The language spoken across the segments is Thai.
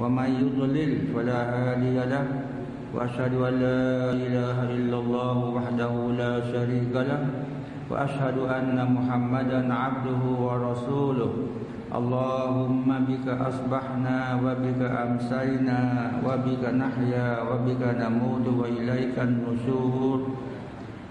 ومن يضلل فلا هادي له وأشهد أن لا إله إلا الله وحده لا شريك له وأشهد أن محمدا عبده ورسوله اللهم بك أصبحنا وبك أمسينا وبك نحيا وبك نموت وإليك النشور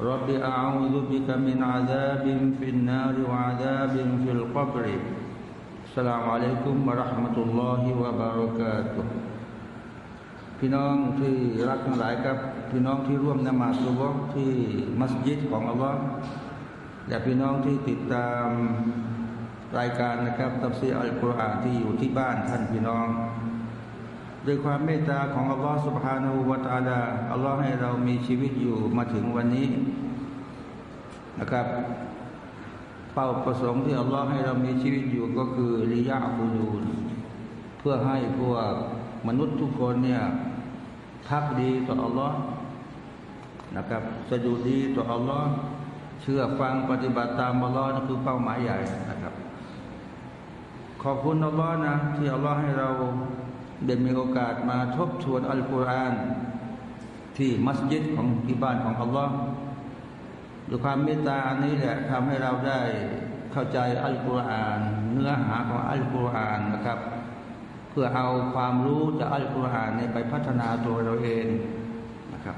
رب أعوذ بك من عذاب في النار وعذاب في القبر السلام عليكم ورحمة الله وبركاته พี่น้องที่รักทั้งหลายครับพี่น้องที่ร่วมนมาสุบกที่มัสยิดของอัลลอฮ์และพี่น้องที่ติดตาม รายการนะครับตับซีอัลกุรอานที่อยู่ที่บ้านท่านพี่น้อง ด้วยความเมตตาของอัลลอฮฺสุบฮานาอูวาตาลาอัลลอฮ์ให้เรามีชีวิตอยู่มาถึงวันนี้นะครับ เป้าประสงค์ที่อัลลอฮ์ให้เรามีชีวิตอยู่ก็คือริยาบูลูนเพื่อให้พวกมนุษย์ทุกคนเนี่ยทักดีต่ออัลลอฮ์นะครับสะดุดีต่ออัลลอฮ์เชื่อฟังปฏิบัติตามอัลลอฮ์นั่นคือเป้าหมายใหญ่นะครับ ขอบคุณอัลลอฮ์นะที่อัลลอฮ์ให้เรา ได้มีโอกาสมาทบทวนอัลกุรอานที่มัสยิดของที่บ้านของอัลลอฮ์ด้วยความเมตตาอันนี้แหละทำให้เราได้เข้าใจอัลกุรอาน เนื้อหาของอัลกุรอานนะครับ เพื่อเอาความรู้จากอัลกุรอานนี้ไปพัฒนาตัวเราเองนะครับ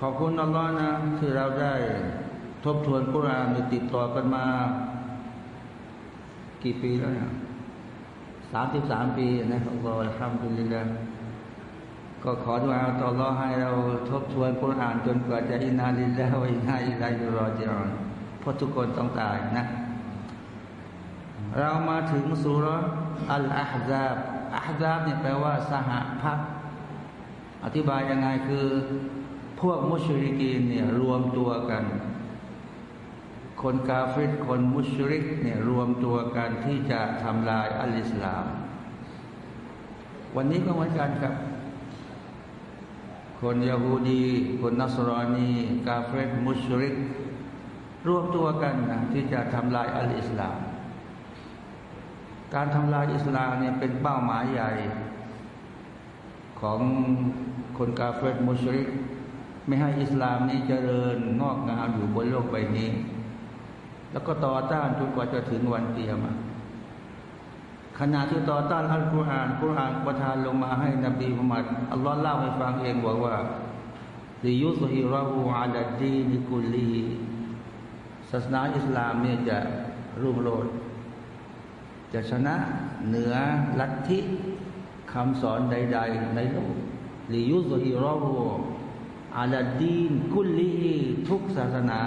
ขอบคุณอัลลอฮ์นะที่เราได้ทบทวนกุรอานติดต่อกันมา กี่ปีแล้วเนี่ย สามสิบสามปีนะอัลลอฮ์ทำคุลิลละก็ขอดุอาต่อรอให้เราทบทวนกุรอานจนกว่าจะإنا لله وإنا إليه راجعونเพราะทุกคนต้องตายนะ เรามาถึงซูเราะฮ์อัลอะห์ซาบอะห์ซาบเนี่ยแปลว่าสหพรรคอธิบายยังไงคือ พวกมุชริกีนเนี่ยรวมตัวกัน คนกาเฟรคนมุชริกเนี่ยรวมตัวกันที่จะทำลายอัลอิสลาม วันนี้ก็เหมือนกันครับ คนยาฮูดี คนนัสรอนีกาเฟรมุชริก รวมตัวกันนะที่จะทำลายอัลอิสลาม การทำลายอิสลามเนี่ยเป็นเป้าหมายใหญ่ของคนกาเฟรมุชริก ไม่ให้อิสลามนี้เจริญงอกงามอยู่บนโลกใบนี้ แล้วก็ต่อต้านจนกว่าจะถึงวันเตียมาขณะที่ต่อต้านอัลกุรอานกุรอานประทานลงมาให้นบีมุฮัมมัดอัลลอฮ์เล่าให้ฟังเองบอกว่าดิยุสฮิราหูอาลดีนิกุลีศาสนาอิสลามเนี่ยจะรุ่งโรจน์จะชนะเหนือลัทธิคำสอนใด ๆ ในโลกليظهره على الدين كلهทุกศาสนา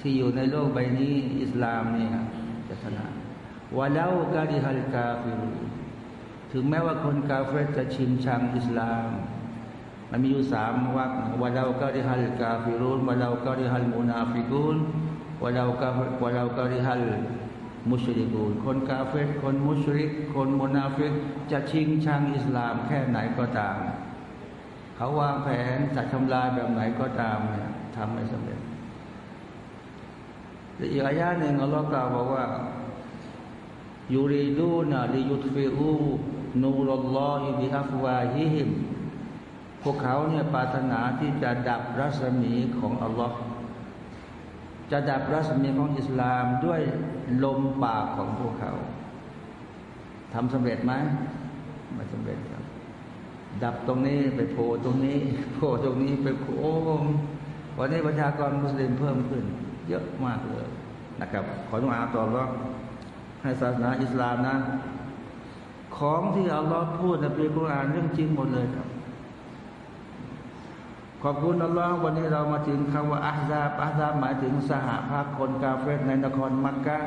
ที่อยู่ในโลกใบนี้ อิสลามเนี่ยจะชนะولو كره الكافرونถึงแม้ว่าคนกาเฟรจะชิงชังอิสลาม มันมีอยู่สามวักวะลาวกาดิฮัลกาฟิรุนวะลาวกาดิฮัลมุนาฟิกุนวะลาวกาวะลาวกาดิฮัลมุชริกูนคนกาเฟรคนมุชริก คนมุนาฟิกจะชิงชังอิสลามแค่ไหนก็ตาม เขาวางแผนจะทำลายแบบไหนก็ตามเนี่ยทำไม่สำเร็จ อีกอายะหนึ่งอัลลอฮ์กล่าวบอกว่ายูริดูนะลิยุตฟิอูนูรลลอฮิบิอัฟวาฮิฮิมพวกเขาเนี่ยปรารถนาที่จะดับรัศมีของอัลลอฮ์จะดับรัศมีของอิสลามด้วยลมปากของพวกเขาทำสำเร็จไหมไม่สำเร็จครับ ดับตรงนี้ไปโผล่ตรงนี้โผล่ตรงนี้ไปโค้งวันนี้ประชากรมุสลิมเพิ่มขึ้น เยอะมากเลย นะครับ ขออนุญาตต่อรองให้ศาสนาอิสลามนะของที่อัลลอฮ์พูดในปีกุรอานเรื่องจริงหมดเลยครับ ขอบคุณอัลลอฮ์วันนี้เรามาถึงคำว่าอาซาบอาซาบหมายถึงสหภาพคนกาเฟรในนครมักกะ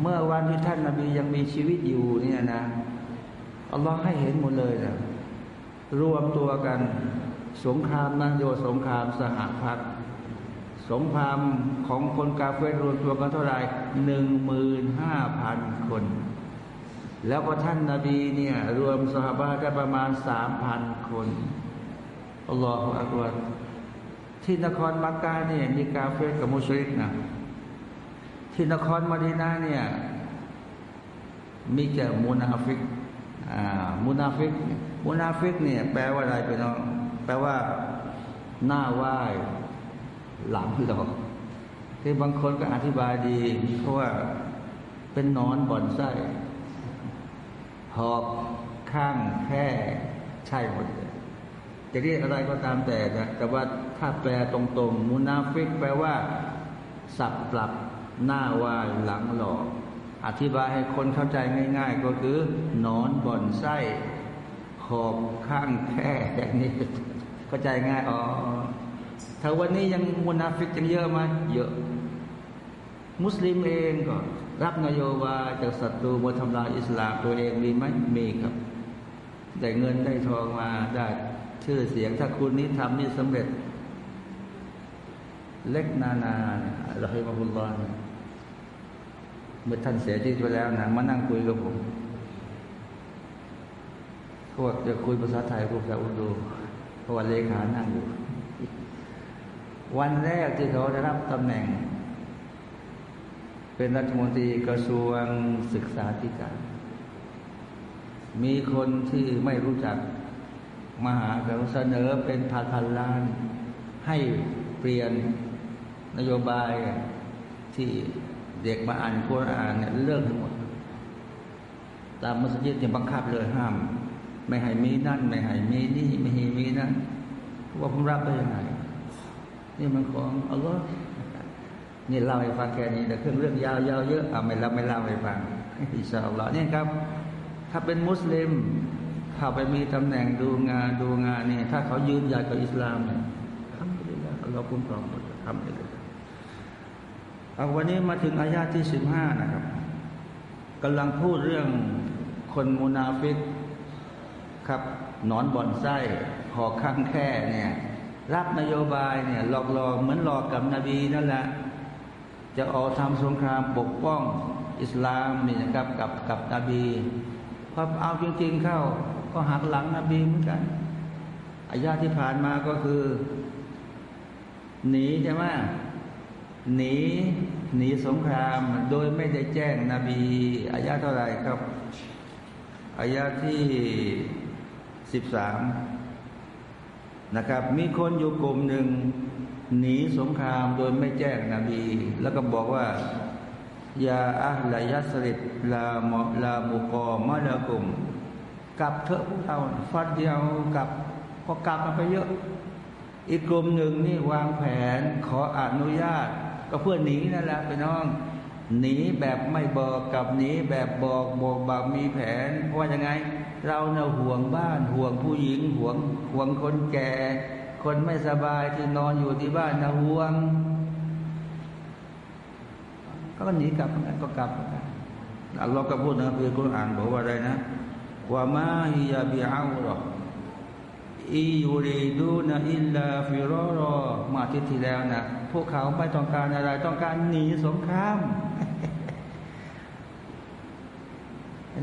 เมื่อวันที่ท่านนาบียังมีชีวิตอยู่เนี่ยนะอัลลอฮ์ให้เห็นหมดเลยนะรวมตัวกัน สงครามนะโยสงครามสหพัฒ สงครามของคนกาเฟรรวมตัวกันเท่าไหร่หนึ่งหมื่นห้าพันคน แล้วก็ท่านนาบีเนี่ยรวมสหบาได้ประมาณสามพันคนالله أكبرที่นครมักกะเนี่ยมีกาเฟรกับมุชริกนะที่นครมาดีนาเนี่ยมีแต่มุนาฟิกอ่ามุนาฟิกมุนาฟิกเนี่ยแปลว่าอะไรพี่น้องแปลว่าหน้าไหว้ หลังหลอกที่บางคนก็อธิบายดีเพราะว่าเป็นหนอนบ่อนไส้หอบข้างแค่ใช่หมดเลยจะเรียกอะไรก็ตามแต่นะแต่ว่าถ้าแปลตรงๆ มุนาฟิกแปลว่า สับปรับหน้าวายหลังหลอก อธิบายให้คนเข้าใจง่าย ๆ ก็คือนอนบ่อนไส้หอบข้างแค่อย่างนี้เข้าใจง่ายอ๋อ ถ้าวันนี้ยังมุนาฟิกยังเยอะไหมเยอะ มุสลิมเองก็รับนโยบายจากศัตรูมาทำลายอิสลามตัวเองมีไหมมีครับ ได้เงินได้ทองมาได้ชื่อเสียงถ้าคุณนี้ทำนี่สำเร็จ เล็กนานาเราให้มาคุณรอนเมื่อท่านเสียชีวิตไปแล้วนะมานั่งคุยกับผมเขาบอกจะคุยภาษาไทยพูดภาษาอุดูเพราะว่าเลขานั่งอยู่ วันแรกที่เขาได้รับตำแหน่ง เป็นรัฐมนตรีกระทรวงศึกษาธิการ มีคนที่ไม่รู้จักมหาเขาเสนอเป็นพันพันล้าน ให้เปลี่ยนนโยบายที่เด็กมาอ่านคุรอ่านเนี่ยเลิกทั้งหมด ตามมัสยิดเนี่ยบังคับเลยห้าม ไม่ให้มีนั่น ไม่ให้มีนี่ ไม่ให้มีนั่นว่าผมรับได้ยังไง นี่มันของอัลลอฮ์นี่เล่าให้ฟังแค่นี้แต่เครื่องเรื่องยาวๆเยอะเอาไม่เล่าไม่เล่าให้ฟังอิสอัลลอฮ์เนี่ยครับ ถ้าเป็นมุสลิมเข้าไปมีตำแหน่งดูงานดูงานนี่ถ้าเขายืนยัดกับอิสลามเนี่ยทำไปเลยเราคุ้มครองหมดทำไปเลยเอาวันนี้มาถึงอายาที่สิบห้านะครับกำลังพูดเรื่องคนมุนาฟิกครับนอนบ่อนไส้หอข้างแค่เนี่ย รับนโยบายเนี่ยหลอกหลอกเหมือนหลอกกับนบีนั่นแหละจะออกทำสงครามปกป้องอิสลามนี่นะครับกับกับนบีพอเอาจริงๆเข้า ก็หักหลังนบีเหมือนกันอายาที่ผ่านมาก็คือ หนีใช่ไหมหนีหนีสงครามโดยไม่ได้แจ้งนบีอายาเท่าไหร่ครับอายาที่สิบสาม นะครับ มีคนอยู่กลุ่มหนึ่งหนีสงครามโดยไม่แจ้งนบี แล้วก็บอกว่ายาอัลยัสริดลามลามุกอมะลากุมกลับเถอะพวกเราฟัดเดียวกับพอกลับมาไปเยอะ อีกกลุ่มหนึ่งนี่วางแผนขออนุญาต ก็เพื่อหนีนั่นแหละไปน้อง หนีแบบไม่บอกกับหนีแบบบอกบอกแบบมีแผนเพรายังไง เราเน่ะห่วงบ้านห่วงผู้หญิงห่วงห่วงคนแก่ คนไม่สบายที่นอนอยู่ที่บ้านนะห่วงก็หนีกลับกันก็กลับกันอัลลอฮ์ก็พูดนะพี่คุณอ่านบอกว่าอะไรนะว่ามาฮิยาบิอาลออียูรีดูนะอิลลาฟิรอรอมาทิศที่แล้วนะพวกเขาไม่ต้องการอะไรต้องการหนีสงคราม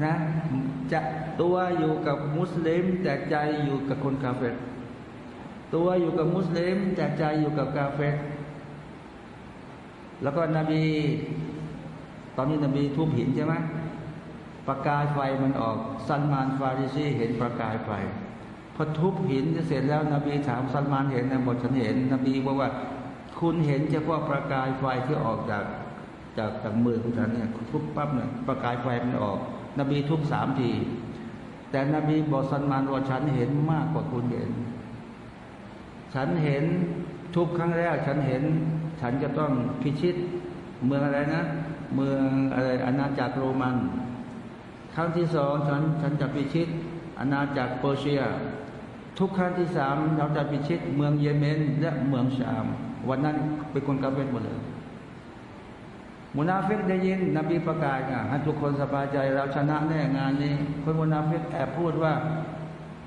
นะจะตัวอยู่กับมุสลิม แต่ใจอยู่กับคนกาเฟตตัวอยู่กับมุสลิม แต่ใจอยู่กับกาเฟตแล้วก็นบี ตอนนี้นบีทุบหินใช่ไหมประกายไฟมันออกซันมานฟาริซีเห็นประกายไฟพอทุบหินเสร็จแล้วนบีถามซัลมานเห็นนะหมดฉันเห็น นบีบอกว่า คุณเห็นเฉพาะประกายไฟที่ออกจาก จากจากมือของฉันเนี่ยทุบปั๊บเนี่ยประกายไฟมันออก นบีทุบสามที แต่นบีบอกซัลมานว่าฉันเห็นมากกว่าคุณเห็น ฉันเห็นทุบครั้งแรก ฉันเห็น ฉันจะต้องพิชิตเมืองอะไรนะ เมืองอะไรอาณาจักรโรมัน ครั้งที่สองฉันฉันจะพิชิตอาณาจักรเปอร์เซีย ทุกครั้งที่สามเราจะพิชิตเมืองเยเมนและเมืองชาม วันนั้นเป็นคนกาเฟรหมดเลย มุนาฟิกได้ยิน นบีประกาศอะให้ทุกคนสบายใจเราชนะแน่งานนี้คนมุนาฟิกแอบพูดว่า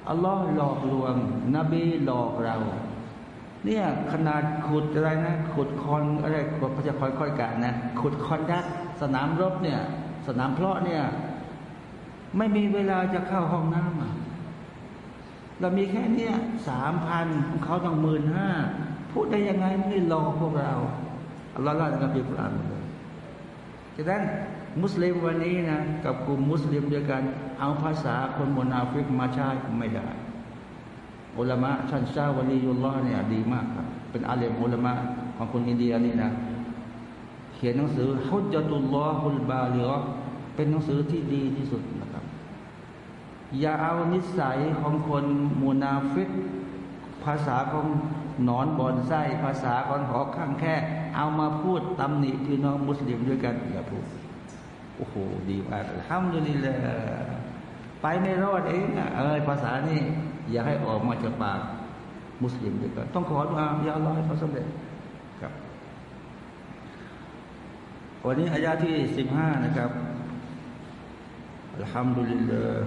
อัลลอฮ์หลอกลวง นบีหลอกเรา เนี่ยขนาดขุดอะไรนะ ขุดคอนอะไรเขาจะค่อยกันนะขุดคอนดักสนามรบเนี่ย สนามเพลาะเนี่ย ไม่มีเวลาจะเข้าห้องน้ำเรามีแค่เนี้ยสามพันเขาต้องหมื่นห้าพูดได้ยังไงไม่รอกพวกเราอัลลอฮฺละกับพิบรานเลย ฉะนั้นมุสลิมวันนี้นะกับกลุ่มมุสลิมเดียวกัน เอาภาษาคนมนาฟิกมาใช้ไม่ได้อุลามะชันเช้าวลียุลลอฮ์เนี่ยดีมากครับเป็นอาเลมอุลามะของคนอินเดียนี่นะ เขียนหนังสือฮุจตุลลอฮุลบาลีอเป็นหนังสือที่ดีที่สุดนะครับ อย่าเอานิสัยของคนมูนาฟิกภาษาของนอนบอนไส้ภาษาของหอข้างแค่ เอามาพูดตำหนิพี่น้องมุสลิมด้วยกันอย่าพูดโอ้โหดีมากทำดูนี่เลยไปไม่รอดเองอะเออภาษานี่อย่าให้ออกมาจากปากมุสลิมด้วยกันต้องขอดุอาอย่าลอยเขาสำเร็จครับ วันนี้อายาที่สิบห้านะครับอัลฮัมดุลิลลาห์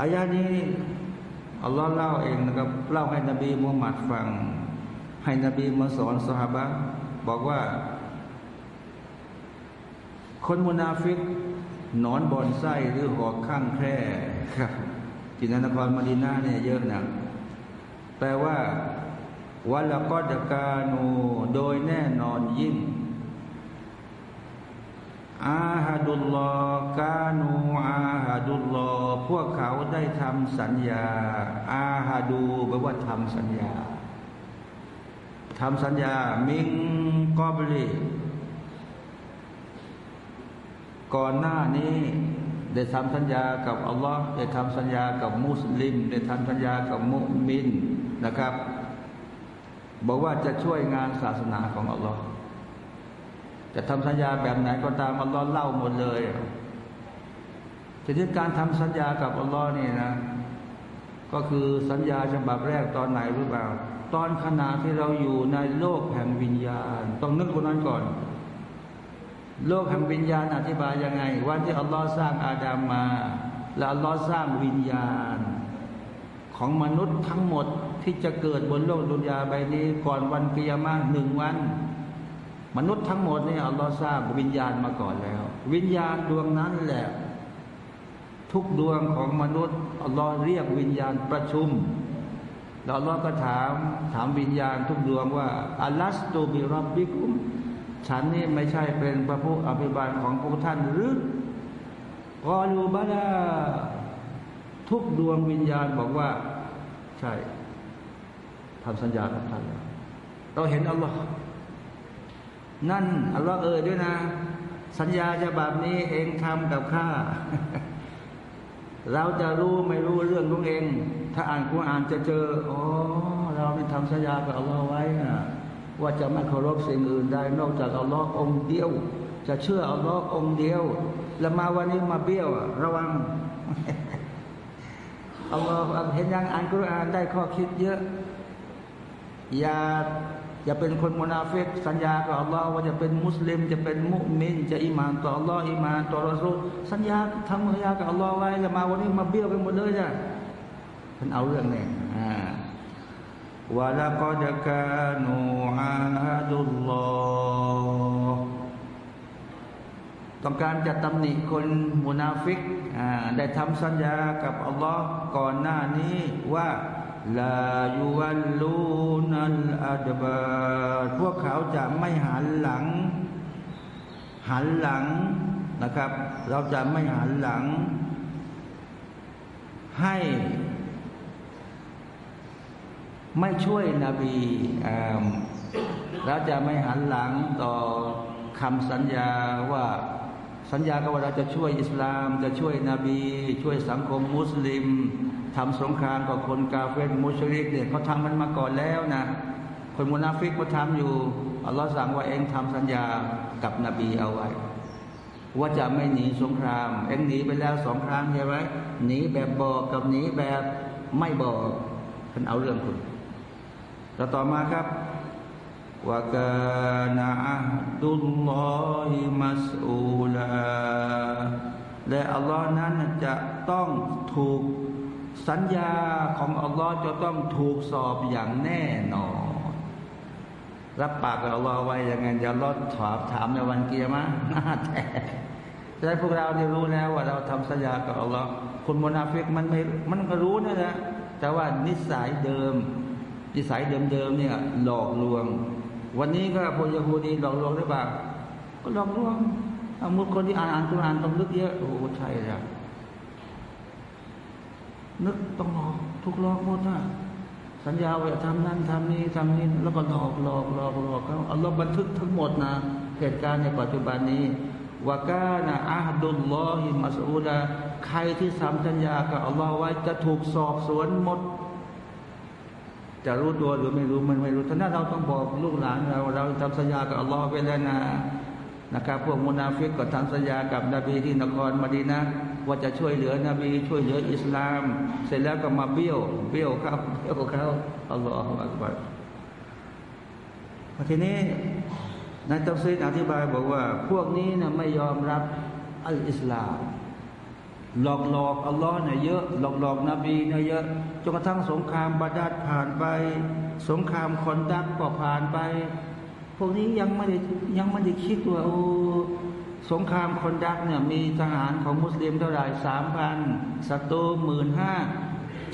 อายานี้อัลลอฮ์เล่าเองนะครับเล่าให้นบีมุฮัมมัดฟัง ให้นบีมาสอนสหบะบอกว่า คนมุนาฟิกนอนบอนไส้หรือหอกข้างแคร่ครับที่นครมาดีนาเนี่ยเยอะนะแปลว่าวัละก็จะกานูโดยแน่นอนยิ่ง อาฮัดุลลอกานูอาฮัดุลลอพวกเขาได้ทำสัญญา อาฮัดูแปลว่าทำสัญญาทำสัญญา มิงกอบลีก่อนหน้านี้ได้ทำสัญญากับอัลลอฮ์ได้ทำสัญญากับมุสลิม ได้ทำสัญญากับมุมินนะครับ บอกว่าจะช่วยงานศาสนาของอัลลอฮ์ จะทำสัญญาแบบไหนก็ตามอัลลอฮ์เล่าหมดเลยทีนี้การทำสัญญากับอัลลอฮ์นี่นะ ก็คือสัญญาฉบับแรกตอนไหนรู้เปล่า ตอนขณะที่เราอยู่ในโลกแห่งวิญญาณ ต้องนึกคนนั้นก่อน โลกแห่งวิญญาณอธิบายยังไง วันที่อัลลอฮ์สร้างอาดามมา และอัลลอฮ์สร้างวิญญาณ ของมนุษย์ทั้งหมดที่จะเกิดบนโลกดุนยาใบนี้ ก่อนวันกิยามะหนึ่งวัน มนุษย์ทั้งหมดเนี่ยอัลลอฮ์สร้างวิญญาณมาก่อนแล้ว วิญญาณดวงนั้นแหละ ทุกดวงของมนุษย์อัลลอฮ์เรียกวิญญาณประชุมแล้วอัลลอฮ์ก็ถามถามวิญญาณทุกดวงว่าอัลลัสตูบิรับบิคุมฉันนี่ไม่ใช่เป็นพระผู้อภิบาลของพระท่านหรือกอลูบาดาทุกดวงวิญญาณบอกว่า ใช่ทำสัญญากับท่านเราเห็นอัลลอฮ์ นั่นอัลลอฮ์เอ่ยด้วยนะ สัญญาจะแบบนี้เองทำกับข้าเราจะรู้ไม่รู้เรื่องของเอง ถ้าอ่านกุรอานจะเจออ๋อเราไม่ทำสัญญากับอัลลอฮ์ไว้นะว่าจะไม่เคารพสิ่งอื่นใดนอกจากอัลลอฮ์องเดียว จะเชื่ออัลลอฮ์องเดียว แล้วมาวันนี้มาเบี้ยว ระวังอัลลอฮ์เห็นยังอ่านกุรอานได้ข้อคิดเยอะอย่า อย่าเป็นคนมุนาเฟกสัญญากับอัลลอฮ์ว่าจะเป็นมุสลิม จะเป็นมุมิน จะอิมานต่ออัลลอฮ์อิมานต่อรอซูสัญญาทำสัญญากับอัลลอฮ์ไว้จะมาวันนี้มาเบี้ยวไปหมดเลยจ้ะมันเอาเรื่องเนี่ยอ่าวะลักอดกานูอาดุลลอฮ์ต้องการจะตำหนิคนมุนาฟิกได้ทำสัญญากับอัลลอฮ์ก่อนหน้านี้ว่า ลายูวัลลูนัลอัดบาพวกเขาจะไม่หันหลัง หันหลังนะครับ เราจะไม่หันหลัง ให้ไม่ช่วยนบีเราจะไม่หันหลังต่อคำสัญญาว่า สัญญากับว่าเราจะช่วยอิสลาม จะช่วยนบี ช่วยสังคมมุสลิมทำสงครามกับคนกาเฟรมุชริกเนี่ยเขาทำมันมาก่อนแล้วนะ คนมุนาฟิกเขาทำอยู่อัลลอฮ์สั่งว่าเองทำสัญญากับนบีเอาไว้ ว่าจะไม่หนีสงคราม เองหนีไปแล้วสองครั้งใช่ไหมหนีแบบบอกกับหนีแบบไม่บอกท่านเอาเรื่องคุณแล้วต่อมาครับ ว่ากานะดุลลอฮิมัสอูลาและอัลลอฮ์นั้นจะต้องถูกสัญญาของอัลลอฮ์จะต้องถูกสอบอย่างแน่นอน รับปากกับอัลลอฮ์ไว้ยังไงอย่าลดถามถามในวันเกียร์มะหน้าแท้แต่พวกเราได้รู้แล้วว่าเราทำสัญญากับอัลลอฮ์คนมนาฟิกมันไม่มันก็รู้นะนะแต่ว่านิสัยเดิม นิสัยเดิมๆเนี่ยหลอกลวง วันนี้ก็พวกยาฮูดีหลอกลวงหรือเปล่าก็หลอกลวงอามุดคนที่อ่านอ่านตัวอ่านต้องนึกเยอะโอ้ใช่ล้วนึกต้องหลอกทุกหลอกหมดนะสัญญาว่าทำนั่นทำนี้ทำนี้แล้วก็หลอกหลอกหลอกหลอกเขาอัลลอฮ์บันทึกทั้งหมดนะเหตุการณ์ในปัจจุบันนี้ว่ากานะอาดุลลอฮิมัสูดาใครที่ทำสัญญากับอัลลอฮ์ไว้จะถูกสอบสวนหมด จะรู้ตัวหรือไม่รู้มันไม่รู้ท่านั้นเราต้องบอกลูกหลานเราเราทำสัญญากับอัลลอฮ์ไปแล้วนะนะครับพวกมุนาฟิกก็ทำสัญญากับนบีที่นครมาดีนะว่าจะช่วยเหลือนบีช่วยเหลืออิสลาม เสร็จแล้วก็มาเบี้ยวเบี้ยวเขาเบี้ยวเขาอัลลอฮฺอักบัรทีนี้นายตัฟซีอธิบายบอกว่า พวกนี้นะไม่ยอมรับอัลอิสลาม หลอกหลอกอัลลอฮ์เนี่ยเยอะ หลอกหลอกนบีเนี่ยเยอะ จนกระทั่งสงครามบาดัรผ่านไป สงครามคอนดักก็ผ่านไป พวกนี้ยังไม่ได้ยังไม่ได้คิดว่าโอ้สงครามคอนดักเนี่ยมีทหารของมุสลิมเท่าไหร่สามพันศัตรูหมื่นห้า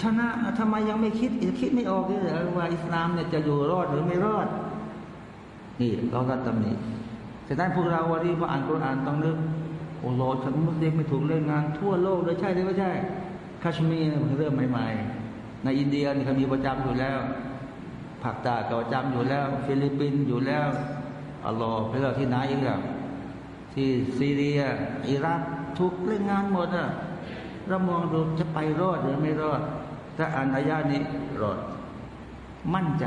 ชนะทำไมยังไม่คิดคิดไม่ออกเลยว่าอิสลามเนี่ยจะอยู่รอดหรือไม่รอด นี่เราก็ตำหนิฉะนั้นพวกเราวันนี้พออ่านกุรอานต้องนึกโอ้โหฉันมุสลิมไม่ถูกเล่นงานทั่วโลกเลยใช่หรือไม่ใช่คาชมีร์เริ่มใหม่ๆ ในอินเดียนี่เขามีประจำอยู่แล้วผักตาก็ประจำอยู่แล้ว ฟิลิปปินส์อยู่แล้วอัลลอฮ์ไปแล้วที่ไหนอีกแล้วที่ซีเรีย อิรักถูกเล่นงานหมดอะเรามองดูจะไปรอดหรือไม่รอดถ้าอ่านอายานี้รอด มั่นใจ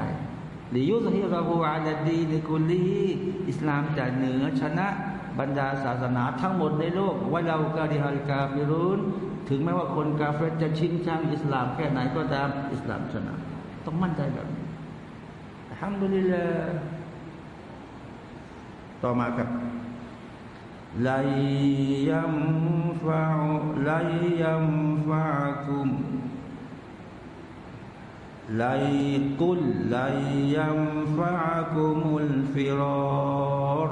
ลิยุสฮิราบูอาลดีในกุลีอิสลามจะเหนือชนะ บรรดาศาสนาทั้งหมดในโลกว่าเรากาดิฮาริกาฟิรุนถึงแม้ว่าคนกาเฟตจะชิงชังอิสลามแค่ไหนก็ตามอิสลามชนะต้องมั่นใจแบบนี้ฮัมดุลิลต่อมาครับลายยัมฟาลายยัมฟาคุมลายกุลลายยัมฟาคุมุลฟิรอร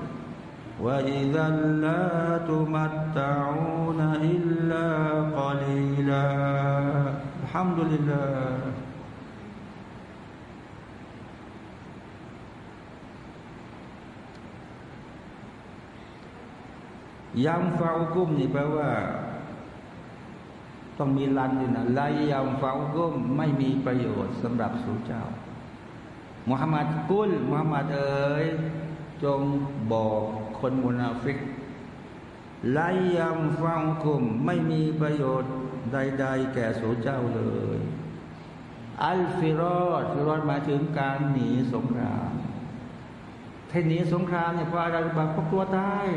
وإذا لا تمتعون إلا قليلا الحمد لله ยามฟากุ้มนี่แปลว่า ต้องมีลันอยู่นะไลยามฟากุ้มไม่มีประโยชน์สำหรับสู่เจ้ามุฮัมมัดกุลมุฮัมมัดเอ๋ยจงบอก คนมุนาฟิกไลยามฟากุ้มไม่มีประโยชน์ใด ๆ แก่สู่เจ้าเลย อัลฟิรอดฟิรอดมาถึงการหนีสงครามถ้าหนีสงครามเนี่ยเพราะอะไรบางเพราะกลัวตาย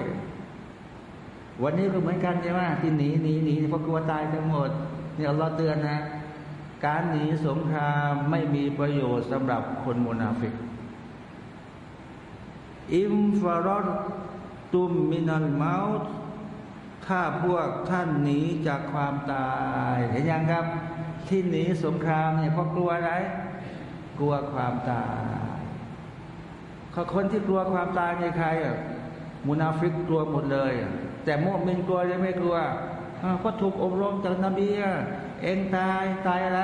วันนี้ก็เหมือนกันใช่ไหมที่หนีหนีหนีเพราะกลัวตายทั้งหมดเนี่ยเราเตือนนะ การหนีสงครามไม่มีประโยชน์สำหรับคนมุนาฟิกอิมฟารอด ตุมมินัลมาต์ถ้าพวกท่านหนีจากความตายเห็นยังครับ ที่หนีสงครามเนี่ยเพราะกลัวอะไร กลัวความตายคนที่กลัวความตายในใครอะมุนาฟิกกลัวหมดเลย แต่โมมินกลัวหรือไม่กลัวเพราะถูกอบรมจากนบีเองตายตายอะไร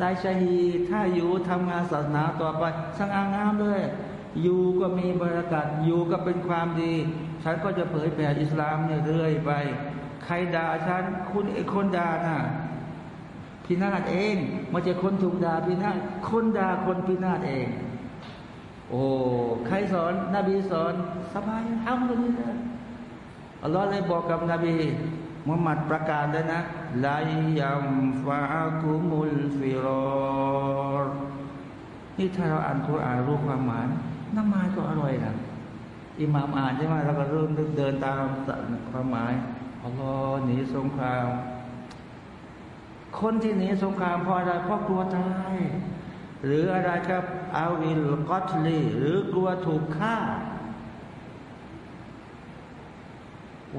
ตายชาฮีถ้าอยู่ทำงานศาสนาต่อไปสร้างอางามเลย อยู่ก็มีบรรยากาศอยู่ก็เป็นความดี ฉันก็จะเผยแผ่อิสลามเนี่ยเรื่อยไป ใครด่าฉันคุณไอ้คนด่าน่ะพินาศเองม่ใช่คนถูกด่าพินาศคนด่าคนพินาศเอง โอ้ใครสอนนบีสอนสบายทำเลยนะอัลลอฮ์เลยบอกกับนบีมุฮัมมัดประกาศเลยนะลายัมฟาคุมุลฟิรอรนี่ถ้าเราอ่านคุรานรู้ความหมายน้ำมาก็อร่อยนะ อิหม่ามอ่านใช่ไหมเราก็เริ่มเดินตามความหมายอัลลอฮ์หนีสงคราม คนที่หนีสงครามเพราะอะไรเพราะกลัวตายหรืออะไรครับอาวิลกอตลีหรือกลัวถูกฆ่า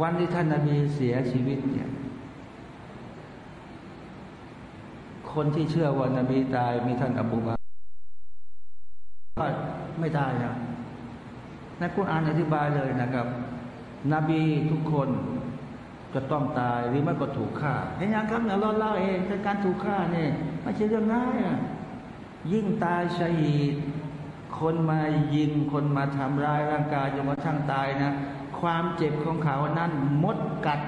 วันที่ท่านนบีเสียชีวิตเนี่ยคนที่เชื่อว่านบีตายมีท่านอบูบาก็ไม่ตายนะ ในคุรานอธิบายเลยนะครับ นบีทุกคนจะต้องตายหรือไม่ก็ถูกฆ่าเห็นยังครับเนี่ยเราเล่าเองแต่การถูกฆ่าเนี่ยไม่ใช่เรื่องง่ายอะยิ่งตายชหีดคนมายิงคนมาทำร้ายร่างกายจนกระทั่งตายนะ ความเจ็บของเขานั้นมดกัด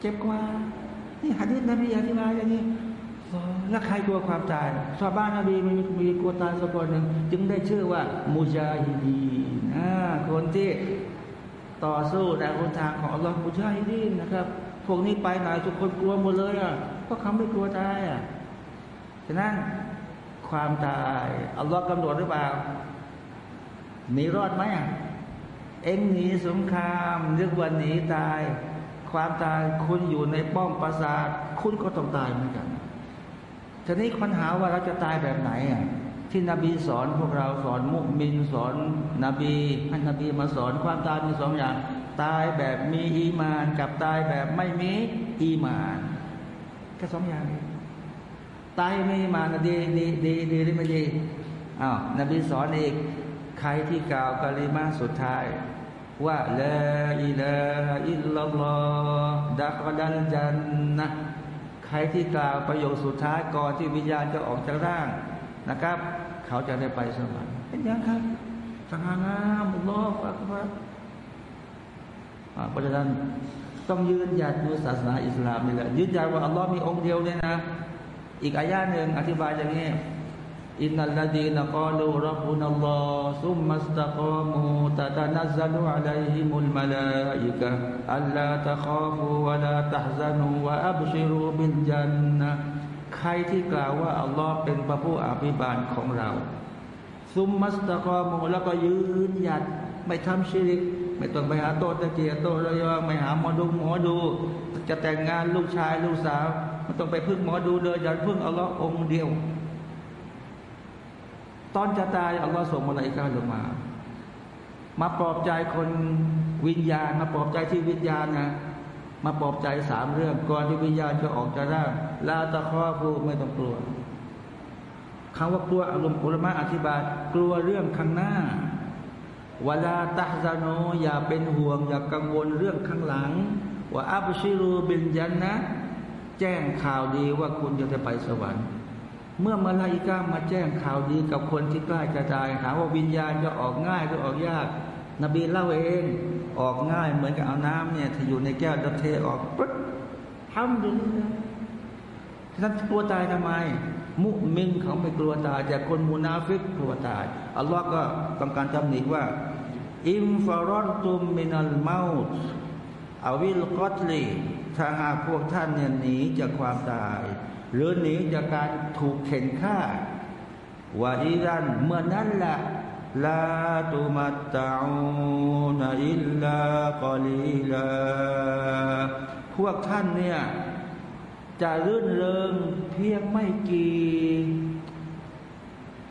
เจ็บกว่า นี่หะดีษนบีอธิบายอย่างนี้แล้วใครกลัวความตายชาวบ้านนบีมีมีกลัวตายสักคนหนึ่งจึงได้ชื่อว่า มุจาฮิดี คนที่ต่อสู้ในหนทางของอัลลอฮ์มุจาฮิดีนะครับ พวกนี้ไปไหนทุกคนกลัวหมดเลยอะเพราะเขาไม่กลัวตายอะฉะนั้นความตายอัลลอฮ์กำหนดหรือเปล่าหนีรอดไหมอะเอ็งหนีสงครามนึกว่าหนีตาย ความตายคุณอยู่ในป้อมปราสาทคุณก็ต้องตายเหมือนกันทีนี้ปัญหาว่าเราจะตายแบบไหนอะ ที่นบีสอนพวกเราสอนมุมินสอนนบีให้นบีมาสอนความตายมีสองอย่าง ตายแบบมีอีมาน กับตายแบบไม่มีอีมานแค่สองอย่างตายไม่อีมานดีดีดีดีหรือไม่ดีอ้าวนบีสอนอีกใครที่กล่าวกะลิมาสุดท้าย ว่าละอิลาอิลลัลลอฮ์ดักดันจันนะใครที่กล่าวประโยคสุดท้ายก่อนที่วิญญาณจะออกจากร่าง นะครับ เขาจะได้ไปสวรรค์เป็นอยังครับสง่างามุลอฟักฟักเพราะฉะนั้นต้องยืนหยัดดูศาสนาอิสลามนี่แหละยืนยัดว่าอัลลอฮ์มีองค์เดียวเนี่ยนะ อีกอายาหนึ่งอธิบายอย่างนี้อินนัลลดีนกาลูรับบุนัลลอฮ์ซุมมัสตะกามูตะตะนัซลุอะลัยฮิมุลมาลาอิกะอัลลาตะคาฟูวะลาตะฮซานูวะอับชิรูบิลจันนะ ใครที่กล่าวว่าอัลลอฮ์เป็นพระผู้อภิบาลของเรา ซุมมัสตะกามูแล้วก็ยืนหยัดไม่ทำชิริก ไม่ต้องไปหาโตตะเกียโตระยองไม่หาหมอดูหมอดู จะแต่งงานลูกชายลูกสาวไม่ต้องไปพึ่งหมอดูเลยอย่าพึ่งอัลลอฮ์องเดียว ตอนจะตายอัลลอฮ์ส่งมาลายกาลงมา มาปลอบใจคนวิญญาณ มาปลอบใจที่วิญญาณนะ มาปลอบใจสามเรื่อง ก่อนที่วิญญาณจะออกจากร่างลาตะคอผู้ไม่ต้องกลัวคำว่ากลัวอารมณ์อุลมะอธิบาย กลัวเรื่องข้างหน้า เวลาตัฮซาโนอย่าเป็นห่วง อย่ากังวลเรื่องข้างหลัง ว่าอับชิรูบินยันนะ แจ้งข่าวดีว่าคุณจะได้ไปสวรรค์ เมื่อมาลาอิกามาแจ้งข่าวดีกับคนที่ใกล้จะตายหาว่าวิญญาณจะออกง่ายหรือออกยาก นบีเล่าเอง ออกง่ายเหมือนกับเอาน้ำเนี่ยที่อยู่ในแก้วจะเทออกปึ๊บทำดูนะท่านกลัวตายทำไม มุมินเขาไม่กลัวตายแต่คนมุนาฟิกกลัวตายอัลลอฮ์ก็ต้องการตำหนิว่า إن فررتم من الموت أو القتلถ้าหากพวกท่านเนี่ยหนีจากความตาย หรือหนีจากการถูกเข็นฆ่าวาอิรันเมื่อนั้นละ ลาตุมัตตาอูนอิลลากอลีลาพวกท่านเนี่ยจะรื่นเริงเพียงไม่กี่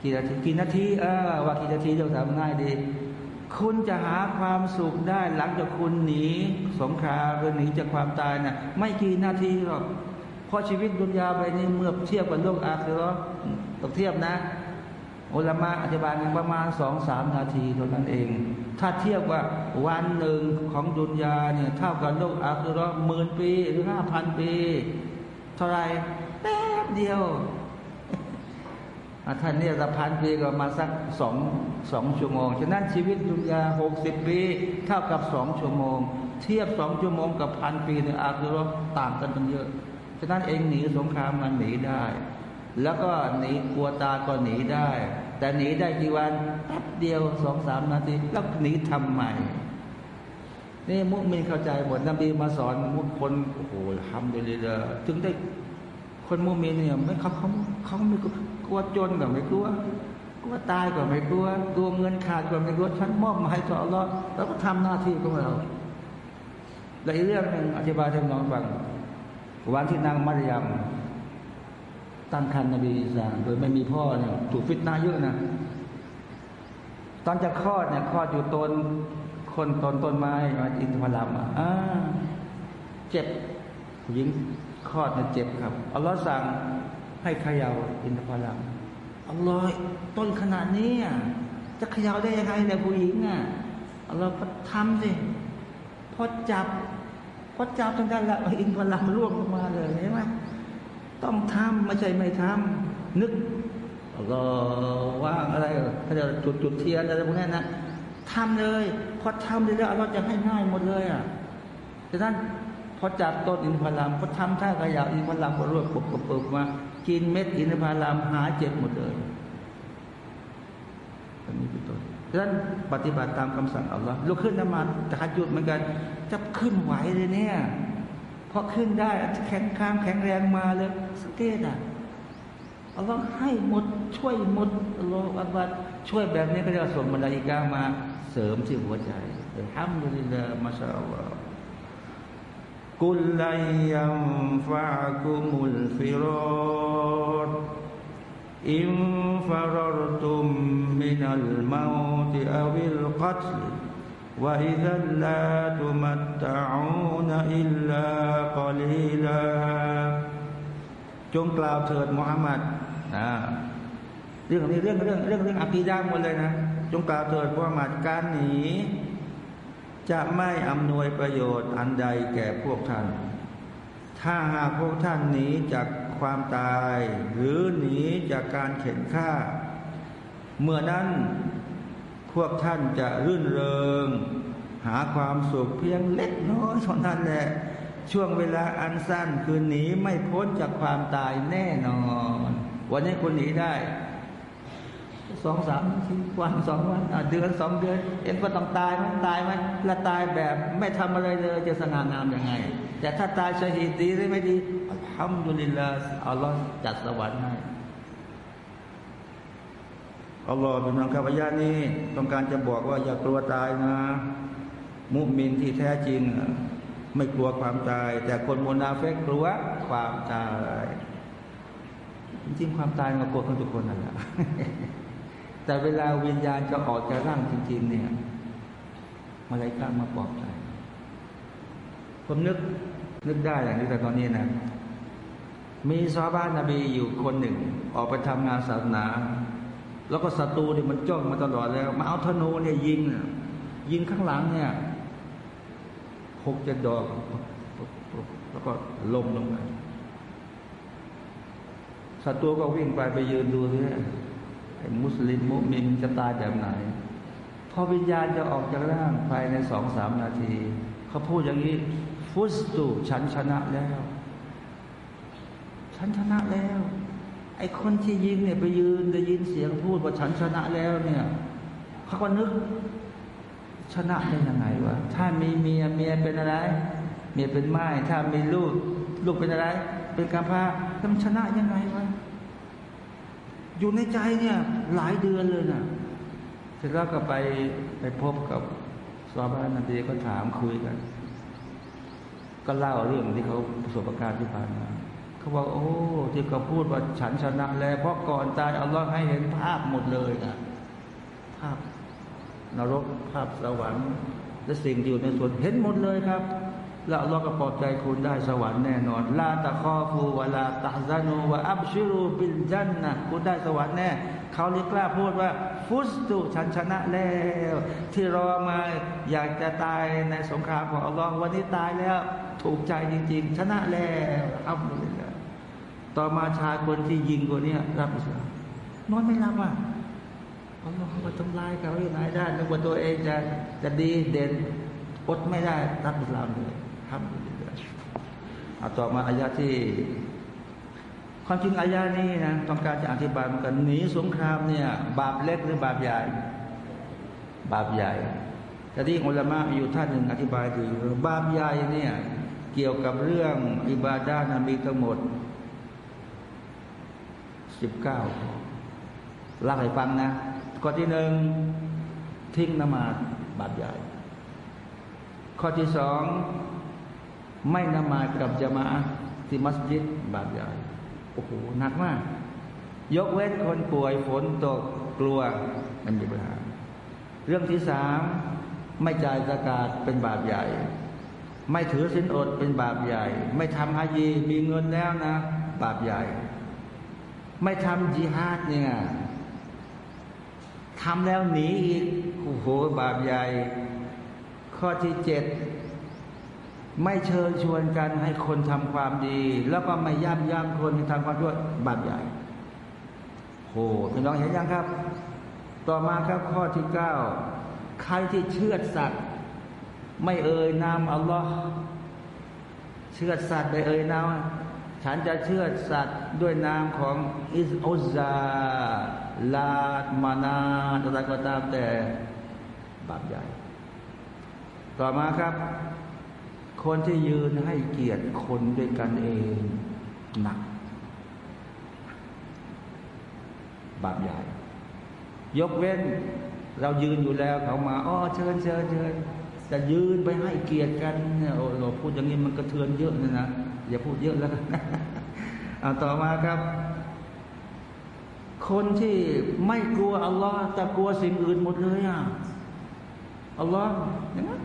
กี่นาทีกี่นาทีเออว่ากี่นาทีเราทำง่ายดี คุณจะหาความสุขได้หลังจากคุณหนีสงครามหรือหนีจากความตายนะ่ะไม่กี่นาทีหรอกเพราะชีวิตดุนยาไปนี้เมื่อเทียบกับโลกอาคือต้องเทียบนะ อุลามะอธิบายประมาณสองสามนาทีเท่านั้นเอง ถ้าเทียบว่าวันหนึ่งของดุนยาเนี่ยเท่ากับโลกอาคือรหมื่นปีหรือห้าพันปี เท่าไรแป๊บเดียวท่านเนี่ยสัพันปีก็มาสักสองสองชั่วโมง ฉะนั้นชีวิตดุนยาหกสิบปี เท่ากับสองชั่วโมง เทียบสองชั่วโมงกับพันปีในอาคือรต่างกันตั้งเยอะ ฉะนั้นเองหนีสงครามมันหนีได้ แล้วก็หนีกลัวตาก็หนีได้ แต่หนีได้กี่วันแป๊บเดียวสองสามนาทีแล้วหนีทำใหม่นี่มุกมีเข้าใจหมดนบีมาสอนมุกคนโอ้โหทำเลยเลยถึงได้คนมุมีเนี่ยไม่เขาเขาเขาไม่กลัวจนก็ไม่กลัวกลัวตายก็ไม่กลัวกลัวเงินขาดก็ไม่กลัวฉันมอบมาให้ต่อรอดแล้วก็ทำหน้าที่ของเราและอีกเรื่องหนึ่งอธิบายให้น้องฟังวันที่นางมารยม ตั้งครรภ์นบีอีสานโดยไม่มีพ่อเนี่ยถูกฟิตนาเยอะนะ ตอนจะคลอดเนี่ยคลอดอยู่ต้นคนต้นต้นไม้อินทผลัมอ่าเจ็บหญิงคลอดเนี่ยเจ็บครับอัลลอฮ์สั่งให้เขย่าอินทผลัมอัลลอฮ์ต้นขนาดนี้จะเขย่าได้ยังไงเนี่ยผู้หญิงอะอัลลอฮ์ทำสิพอจับพอจับทั้งนั้นละอินทผลัมร่วงลงมาเลยเห็นไหม ต้องทำไม่ใช่ไม่ทำนึกอัลลอว่างอะไรเขาจะจุดจุดเทียนอะไรพวกนี้นะทำเลย พอทำเลยแล้วอัลลอฮ์จะให้ง่ายหมดเลยอะดังนั้นพอจับต้นอินทผลัมพอทำท่าขยะอินทผลัมก็รวบปุบปุบมา กินเม็ดอินทผลัมหาเจ็บหมดเลยอันนี้เป็นต้นดังนั้นปฏิบัติตามคำสั่งอัลลอฮ์ลุกขึ้นนมาจะหัดหยุดเหมือนกันจะขึ้นไหวเลยเนี่ย อขึ้นได้แข็งข้างแข็งแรงมาเลยสเกตอะอัลลอฮ์ให้หมดช่วยหมดอัลลอฮ์อัลลอฮ์ช่วยแบบนี้ก็จะส่งบรรดาอิกามาเสริมที่หัวใจทำดุลิลลาห์มาชาอัลลอฮ์กุลลัยยัมฟะกุมุลฟิรอดอินฟารตุมมินัลมาติอวิลกัตล وإذا لا تمتعون إلا قليلا จงกล่าวเถิดมุฮัมมัดนะเรื่องนี้เรื่องเรื่องเรื่องเรื่องอักีดาหมดเลยนะ จงกล่าวเถิดมุฮัมมัดการหนีจะไม่อำนวยประโยชน์อันใดแก่พวกท่าน ถ้าหากพวกท่านหนีจากความตาย หรือหนีจากการเข็นฆ่า เมื่อนั้น พวกท่านจะรื่นเริง หาความสุขเพียงเล็กน้อยเท่านั้นแหละ ช่วงเวลาอันสั้นคือหนีไม่พ้นจากความตายแน่นอน วันนี้คุณหนีได้สองสามวันสองวันเดือนสองเดือนเอ็นก็ต้องตายมันตายไหมละตายแบบไม่ทำอะไรเลยจะสง่างามยังไง แต่ถ้าตายชหีดดีหรือไม่ดีทำดุลิลลาอัลลอฮ์จัดสวรรค์ให้ อัลลอฮ์เป็นน้องข้าพเจ้านี้ต้องการจะบอกว่าอย่ากลัวตายนะ มุมินที่แท้จริง ไม่กลัวความตาย แต่คนโมนาเฟกกลัวความตายจริงความตายมากลัวกันทุกคนนั่นแหละแต่เวลาวิญญาณจะออกจากร่างจริงๆเนี่ยมาเลยกล้ามาปลอบใจผมนึกนึกได้อย่างนี้แต่ตอนนี้นะมีซาบ้านนบีอยู่คนหนึ่ง ออกไปทำงานศาสนา แล้วก็ศัตรูเนี่ยมันจ้องมาตลอดแล้ว มาเอาธนูเนี่ยยิงยิงข้างหลังเนี่ยหกเจ็ดดอก แล้วก็ล้มลงไปศัตรูก็วิ่งไปไปยืนดูที่ไอ้มุสลิมมุมินจะตายแบบไหนพอวิญญาณจะออกจากร่างภายในสองสามนาที เขาพูดอย่างนี้ ฟุสตูฉันชนะแล้ว ฉันชนะแล้ว ไอ้คนที่ยิงเนี่ยไปยืนได้ยินเสียงพูดว่าฉันชนะแล้วเนี่ยเขาก็นึกชนะได้ยังไงวะถ้ามีเมียเมียเป็นอะไร เมียเป็นไม้ถ้ามีลูก ลูกเป็นอะไร เป็นกำพร้าทำชนะยังไงวะอยู่ในใจเนี่ยหลายเดือนเลยนะเสร็จแล้วก็ไปไปพบกับสวาบานนบีก็ถามคุยกัน ก็เล่าเรื่องที่เขาประสบการณ์ที่ผ่านมา เขาบอกโอ้ ที่เขาพูดว่าฉันชนะแล้ว เพราะก่อนตายอัลลอฮ์ให้เห็นภาพหมดเลยนะภาพนรกภาพสวรรค์และสิ่งที่อยู่ในส่วนเห็นหมดเลยครับ แล้วอัลลอฮ์ก็ปลอบใจคุณได้สวรรค์แน่นอนลาตะคอฟูวลาตะซานูวะอับชิรูบิลจันนะคุณได้สวรรค์แน่เขาเรียกล้าพูดว่า ฟุสตุฉันชนะแล้ว ที่รอมาอยากจะตายในสงครามของอัลลอฮ์วันนี้ตายแล้ว ถูกใจจริง ๆ ชนะแล้วอัลลอฮ์ ต่อมาชายคนที่ยิงคนนี้รับอิสลามนอนไม่รับอะอัลลอฮ์มาทำลายเขาที่ไหนได้นึกว่าตัวเองจะจะดีเด่นอดไม่ได้รับอิสลามเลยทำเลยเอาต่อมาอายะที่ ความจริงอายะนี้นะต้องการจะอธิบายเหมือนกันหนีสงครามเนี่ย บาปเล็กหรือบาปใหญ่ บาปใหญ่แต่ที่อุลามะอยู่ท่านหนึ่งอธิบายคือบาปใหญ่เนี่ยเกี่ยวกับเรื่องอิบาดานามีทั้งหมด สิบเก้าล่าให้ฟังนะข้อที่หนึ่งทิ้งนมาบาปใหญ่ ข้อที่สองไม่นมากับจมาที่มัสยิดบาปใหญ่โอ้โหหนักมาก ยกเว้นคนป่วยฝนตกกลัวมันมีปัญหาเรื่องที่สามไม่จ่ายสกาดเป็นบาปใหญ่ ไม่ถือสินอดเป็นบาปใหญ่ ไม่ทำฮายีมีเงินแล้วนะ บาปใหญ่ ไม่ทำจิฮาดเนี่ยทำแล้วหนีอีกโอ้โหบาปใหญ่ ข้อที่เจ็ดไม่เชิญชวนกันให้คนทำความดี แล้วก็ไม่ย่ำย่ำคนทำความชั่วบาปใหญ่โหพี่น้องเห็นยังครับ ต่อมาครับข้อที่เก้าใครที่เชื่อสัตว์ ไม่เอ่ยนามอัลลอฮ์เชื่อสัตว์ไปเอ่ยนาม ฉันจะเชื่อสัตว์ด้วยนามของอิสอุซาลาดมานาอะไรก็ตามแต่บาปใหญ่ ต่อมาครับ คนที่ยืนให้เกียรติคนด้วยกันเองหนัก บาปใหญ่ ยกเว้นเรายืนอยู่แล้วเขามาอ๋อเชิญเชิญเชิญจะยืนไปให้เกียรติกันเนี่ยโอ้เราพูดอย่างนี้มันกระเทือนเยอะนะนะ อย่าพูดเยอะแล้วกันต่อมาครับ คนที่ไม่กลัวอัลลอฮ์แต่กลัวสิ่งอื่นหมดเลยอะอัลลอฮ์อย่างนั้น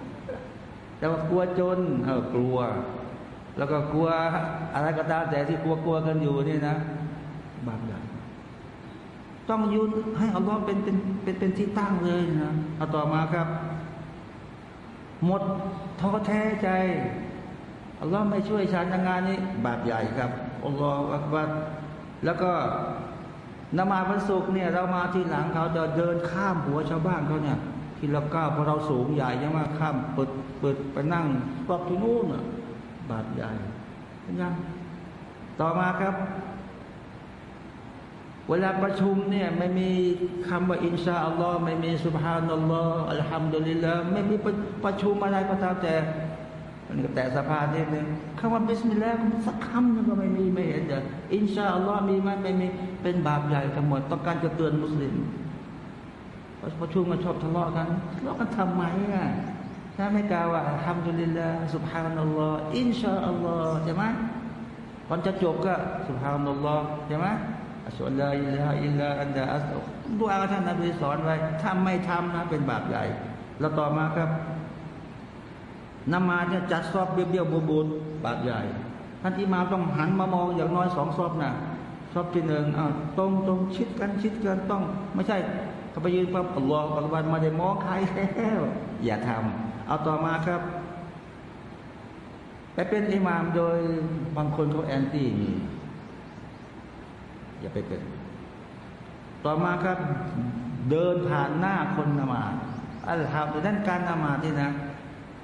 แต่ว่ากลัวจนเออกลัว แล้วก็กลัวอะไรก็ตามแต่ที่กลัวกลัวกันอยู่นี่นะบาปใหญ่ต้องยืนให้อัลลอฮ์เป็นเป็นเป็นเป็นที่ตั้งเลยนะเอาต่อมาครับ หมดท้อแท้ใจ อัลลอฮ์ไม่ช่วยฉันในงานนี้ บาปใหญ่ครับอัลลอฮ์อักบัดแล้วก็นมาพระสุกเนี่ยเรามาที่หลังเขาจะเดินข้ามหัวชาวบ้านเขาเนี่ย ที่เราก้าวพอเราสูงใหญ่ยังว่าข้ามเปิดเปิดไปนั่งปอกที่นู่นอะบาปใหญ่เห็นยังต่อมาครับ เวลาประชุมเนี่ยไม่มีคำว่าإن شاء الله ไม่มี سبحان الله الحمد لله ไม่มีประชุมอะไรก็ตามแต่ นก็แต่สภาพนิดนึงคำว่าبسم الله สักคำนึงก็ไม่มีไม่เห็นเลยإن شاء الله มีไหมไม่มีเป็นบาปใหญ่ทั้งหมดต้องการจะเตือนมุสลิมประชุมกันชอบทะเลาะกันทะเลาะกันทำไมอะถ้าไม่กล่าวว่าทำจุลิลลาสุบฮานัลลอฮ์อินชาอัลลอฮ์ใช่ไหมก่อนจะจบก็สุบฮานัลลอฮ์ใช่ไหมอัสลลาอิลลาอิลลาอันดาอัสดูอาท่านนบีสอนไว้ถ้าไม่ทำนะเป็นบาปใหญ่ แล้วต่อมาครับ นมาเนี่ยจัดซอบเบี้ยวๆบูดบาดใหญ่ ท่านอิมามต้องหันมามองอย่างน้อยสองซอบนะซอบที่หนึ่งอ้าวตรงตรงชิดกันชิดกันต้อง ไม่ใช่ถ้าไปยืนปั๊บอัลลอฮฺบักบันมาได้มองใครแล้วอย่าทำเอาต่อมาครับไปเป็นอิหมามโดยบางคนเขาแอนตี้มีอย่าไปเป็น ต่อมาครับ เดินผ่านหน้าคนนมาอัลฮัมดุลิลการนมาที่นะ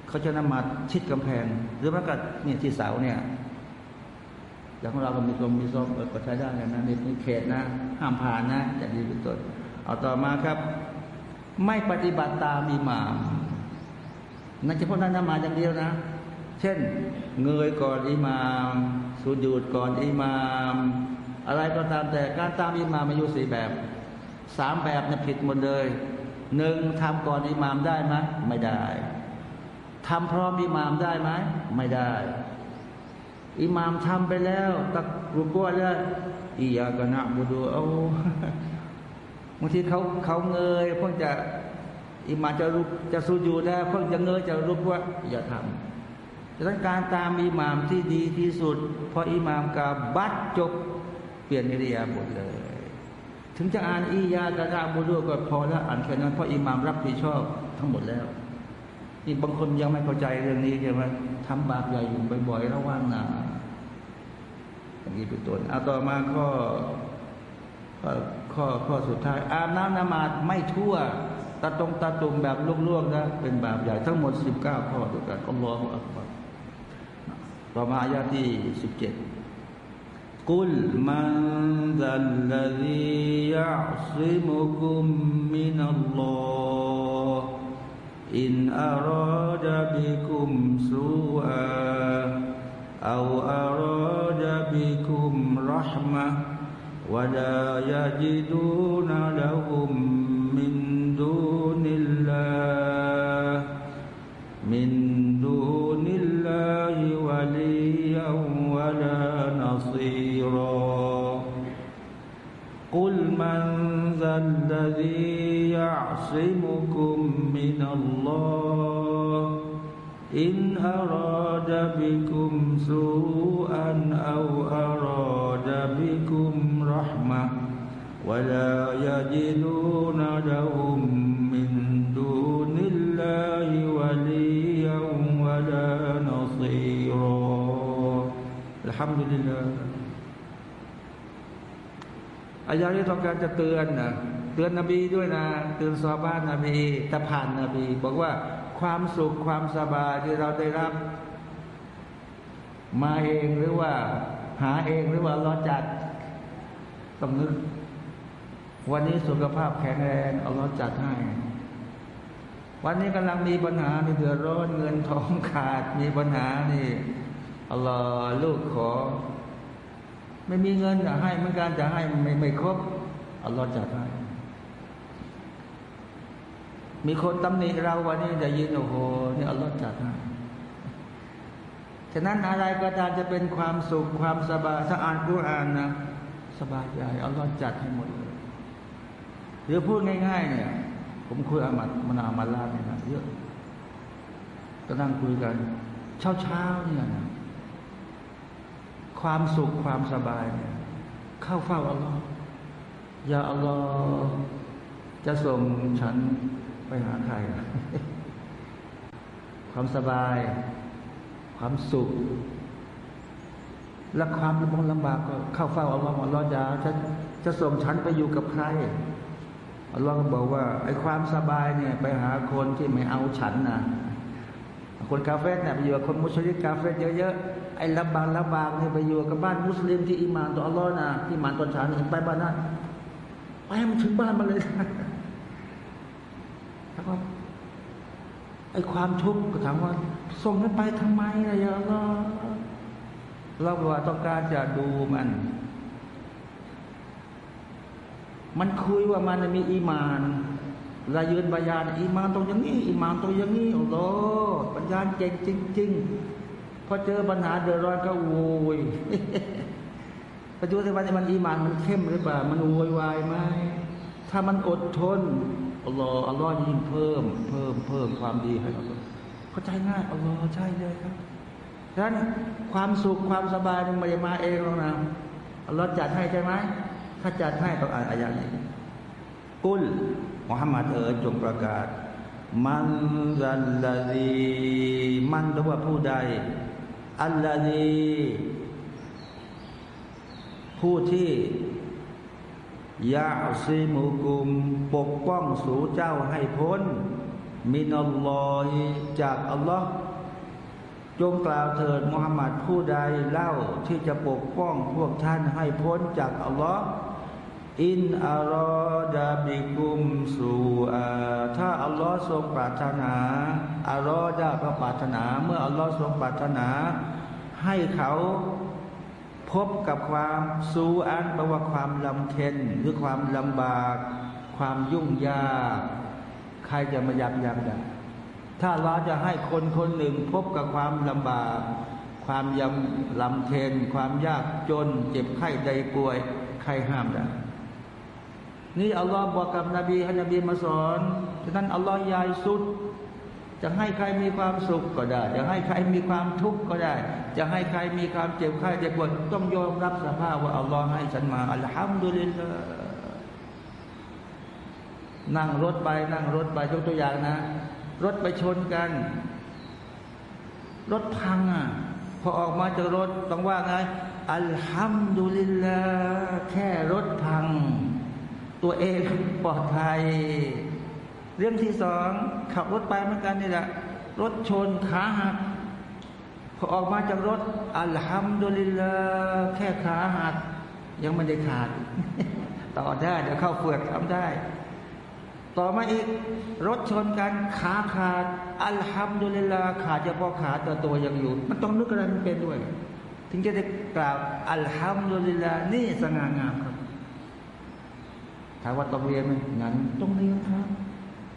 เขาจะนำมาชิดกำแพง หรือว่าก็เนี่ยที่เสาเนี่ยอย่างของเราก็มีกรมมีซ้อมก็ใช้ได้นะในเขตนะห้ามผ่านนะอย่างนี้เป็นต้นเอาต่อมาครับ ไม่ปฏิบัติตามอิหมามนั่นเฉพาะนั้นนมาอย่างเดียวนะ เช่น เงยก่อนอิหมามสุญูดก่อนอิหมาม อะไรก็ตามแต่การตามอิหมามมีอยู่สี่แบบสามแบบเนี่ยผิดหมดเลยหนึ่งทำก่อนอิหมามได้ไหมไม่ได้ ทำพร้อมอิหมามได้ไหมไม่ได้อิหมามทำไปแล้วตะรุกวแล้วอียากนะบูดูเอาบางทีเขาเขาเงยเพิ่งจะอิหมามจะรุกจะสูญูได้วเพิ่งจะเงยจะรุกว่าอย่าทำดังนั้นการตามอิหมามที่ดีที่สุดพออิหมามกาบัดจบเปลี่ยนนิริยาหมดเลย ถึงจะอ่านอียากนะบูดูก็พอแล้วอ่านแค่นั้นเพราะอิหมามรับผิดชอบทั้งหมดแล้ว นี่บางคนยังไม่เข้าใจเรื่องนี้ใช่ไหมทำบาปใหญ่อยู่บ่อยๆระวังนะอย่างนี้เป็นต้นเอาต่อมาข้อข้อข้อสุดท้าย อาบน้ำนมาดไม่ทั่วตาตรงตาตุ่มแบบลวกๆนะเป็นบาปใหญ่ทั้งหมดสิบเก้าข้อด้วยกันอัลลอฮฺอักบารต่อมาอายาที่สิบเจ็ดกุลมันดัลลดียะซิมุกุมมินัลลอฮฺ إن أراد بكم سوءا أو أراد بكم رحمة ولا يجدون لهم سوءا أو أراد بكم رحمة ولا يجدون لهم من دون الله وليا ولا نصيرا الحمد لله อายานี้ต้องการจะเตือนนะเตือนนบีด้วยนะเตือนซอบ้านนบีตะผ่านนบี บอกว่าความสุขความสบายที่เราได้รับ มาเองหรือว่า หาเองหรือว่าเราจัดต้องนึก วันนี้สุขภาพแข็งแรงเอาเราจัดให้วันนี้กำลังมีปัญหามีเดือดร้อนเงินทองขาดมีปัญหานี่อัลลอฮ์ลูกขอ ไม่มีเงินจะให้เหมือนกันจะให้ไม่ไม่ครบอัลลอฮ์จัดให้มีคนตำหนิเราวันนี้จะยินโอ้โหนี่อัลลอฮ์จัดให้ ฉะนั้นอะไรก็ตามจะเป็นความสุขความสบายถ้าอ่านกุรอานนะสบายใจอัลลอฮ์จัดให้หมดเลยหรือพูดง่าย ๆ เนี่ย ผมคุยอามัดมนามาลาเนี่ยนะเยอะก็นั่งคุยกัน เช้าๆเนี่ยนะความสุขความสบายเนี่ยเข้าเฝ้าอัลลอฮ์อย่าอัลลอฮ์จะส่งฉันไปหาใคร ความสบาย ความสุข และความลำบากลำบากก็เข้าเฝ้าอัลลอฮ์อัลลอฮ์จะจะจะส่งฉันไปอยู่กับใครอัลลอฮ์ก็บอกว่าไอ้ความสบายเนี่ยไปหาคนที่ไม่เอาฉันนะคนกาเฟสเนี่ยไปอยู่กับคนมุสลิมกาเฟสเยอะๆไอ้ลำบากลำบากเนี่ยไปอยู่กับบ้านมุสลิมที่อิมานต่ออัลลอฮ์นะที่มานตอนฉันเห็นไปบ้านนั้นไปมันถึงบ้านมาเลยแล้วก็ไอ้ความทุกข์ก็ถามว่า ส่งนั้นไปทำไมอะยาอัลลอฮ์เราบอกว่าต้องการจะดูมัน มันคุยว่ามันมีอีมานลายืนบายานอีมานตรงอย่างนี้อีมานตรงอย่างนี้โอ้โหปัญญาเก่งจริง ๆ พอเจอปัญหาเดือดร้อนก็โวยปัจจุบันมันอีมานมันเข้มหรือเปล่า มันโวยวายไหมถ้ามันอดทนอัลลอฮ์อัลลอฮ์ยิ่งเพิ่ม เพิ่มเพิ่มความดีให้เรา เข้าใจง่ายอัลลอฮ์ใช่เลยครับฉะนั้นความสุขความสบายมันไม่ได้มาเองหรอกนะอัลลอฮ์จัดให้ใช่ไหมถ้าจัดให้ต้องอ่านอายะนี้กุลมุฮัมมัดเอ๋ยจงประกาศ มันอัลลดีมันแปลว่าผู้ใด อัลลาดีผู้ที่ยาซีมุกุมปกป้องสู่เจ้าให้พ้น มินัลลอฮิจากอัลลอฮ์จงกล่าวเถิดมุฮัมมัดผู้ใดเล่าที่จะปกป้องพวกท่านให้พ้นจากอัลลอฮ์อินอารอดาบิกุมสูอาถ้าอัลลอฮ์ทรงปรารถนาอารอดาก็ปรารถนา เมื่ออัลลอฮ์ทรงปรารถนา ให้เขาพบกับความสูอันแปลว่าความลำเค็นหรือความลำบาก ความยุ่งยาก ใครจะมายับยั้งได้ถ้าเราจะให้คนคนหนึ่งพบกับความลำบาก ความยำลำเค็นความยากจน เจ็บไข้ใดป่วย ใครห้ามได้นี่อัลลอฮ์บอกกับนบีให้นบีมาสอนฉะนั้นอัลลอฮ์ยายสุด จะให้ใครมีความสุขก็ได้ จะให้ใครมีความทุกข์ก็ได้ จะให้ใครมีความเจ็บไข้เจ็บปวดต้องยอมรับสภาพว่าอัลลอฮ์ให้ฉันมาอัลฮัมดุลิลลา นั่งรถไปนั่งรถไปยกตัวอย่างนะ รถไปชนกัน รถพังอะพอออกมาจากรถต้องว่าไงอัลฮัมดุลิลลาแค่รถพัง ตัวเองปลอดภัย เรื่องที่สองขับรถไปเหมือนกันนี่แหละรถชนขาหักพอออกมาจากรถ อัลฮัมดุลิลลาแค่ขาหักยังไม่ได้ขาด ต่อได้เดี๋ยวเข้าเฟือกทำได้ ต่อมาอีกรถชนกันขาขาด อัลฮัมดุลิลลาขาดเฉพาะขาตัวตัวยังอยู่ มันต้องนึกอะไรมันเป็นด้วย ถึงจะได้กล่าวอัลฮัมดุลิลลานี่สง่างามครับถามว่าต้องเรียนไหมงั้นต้องเรียนครับ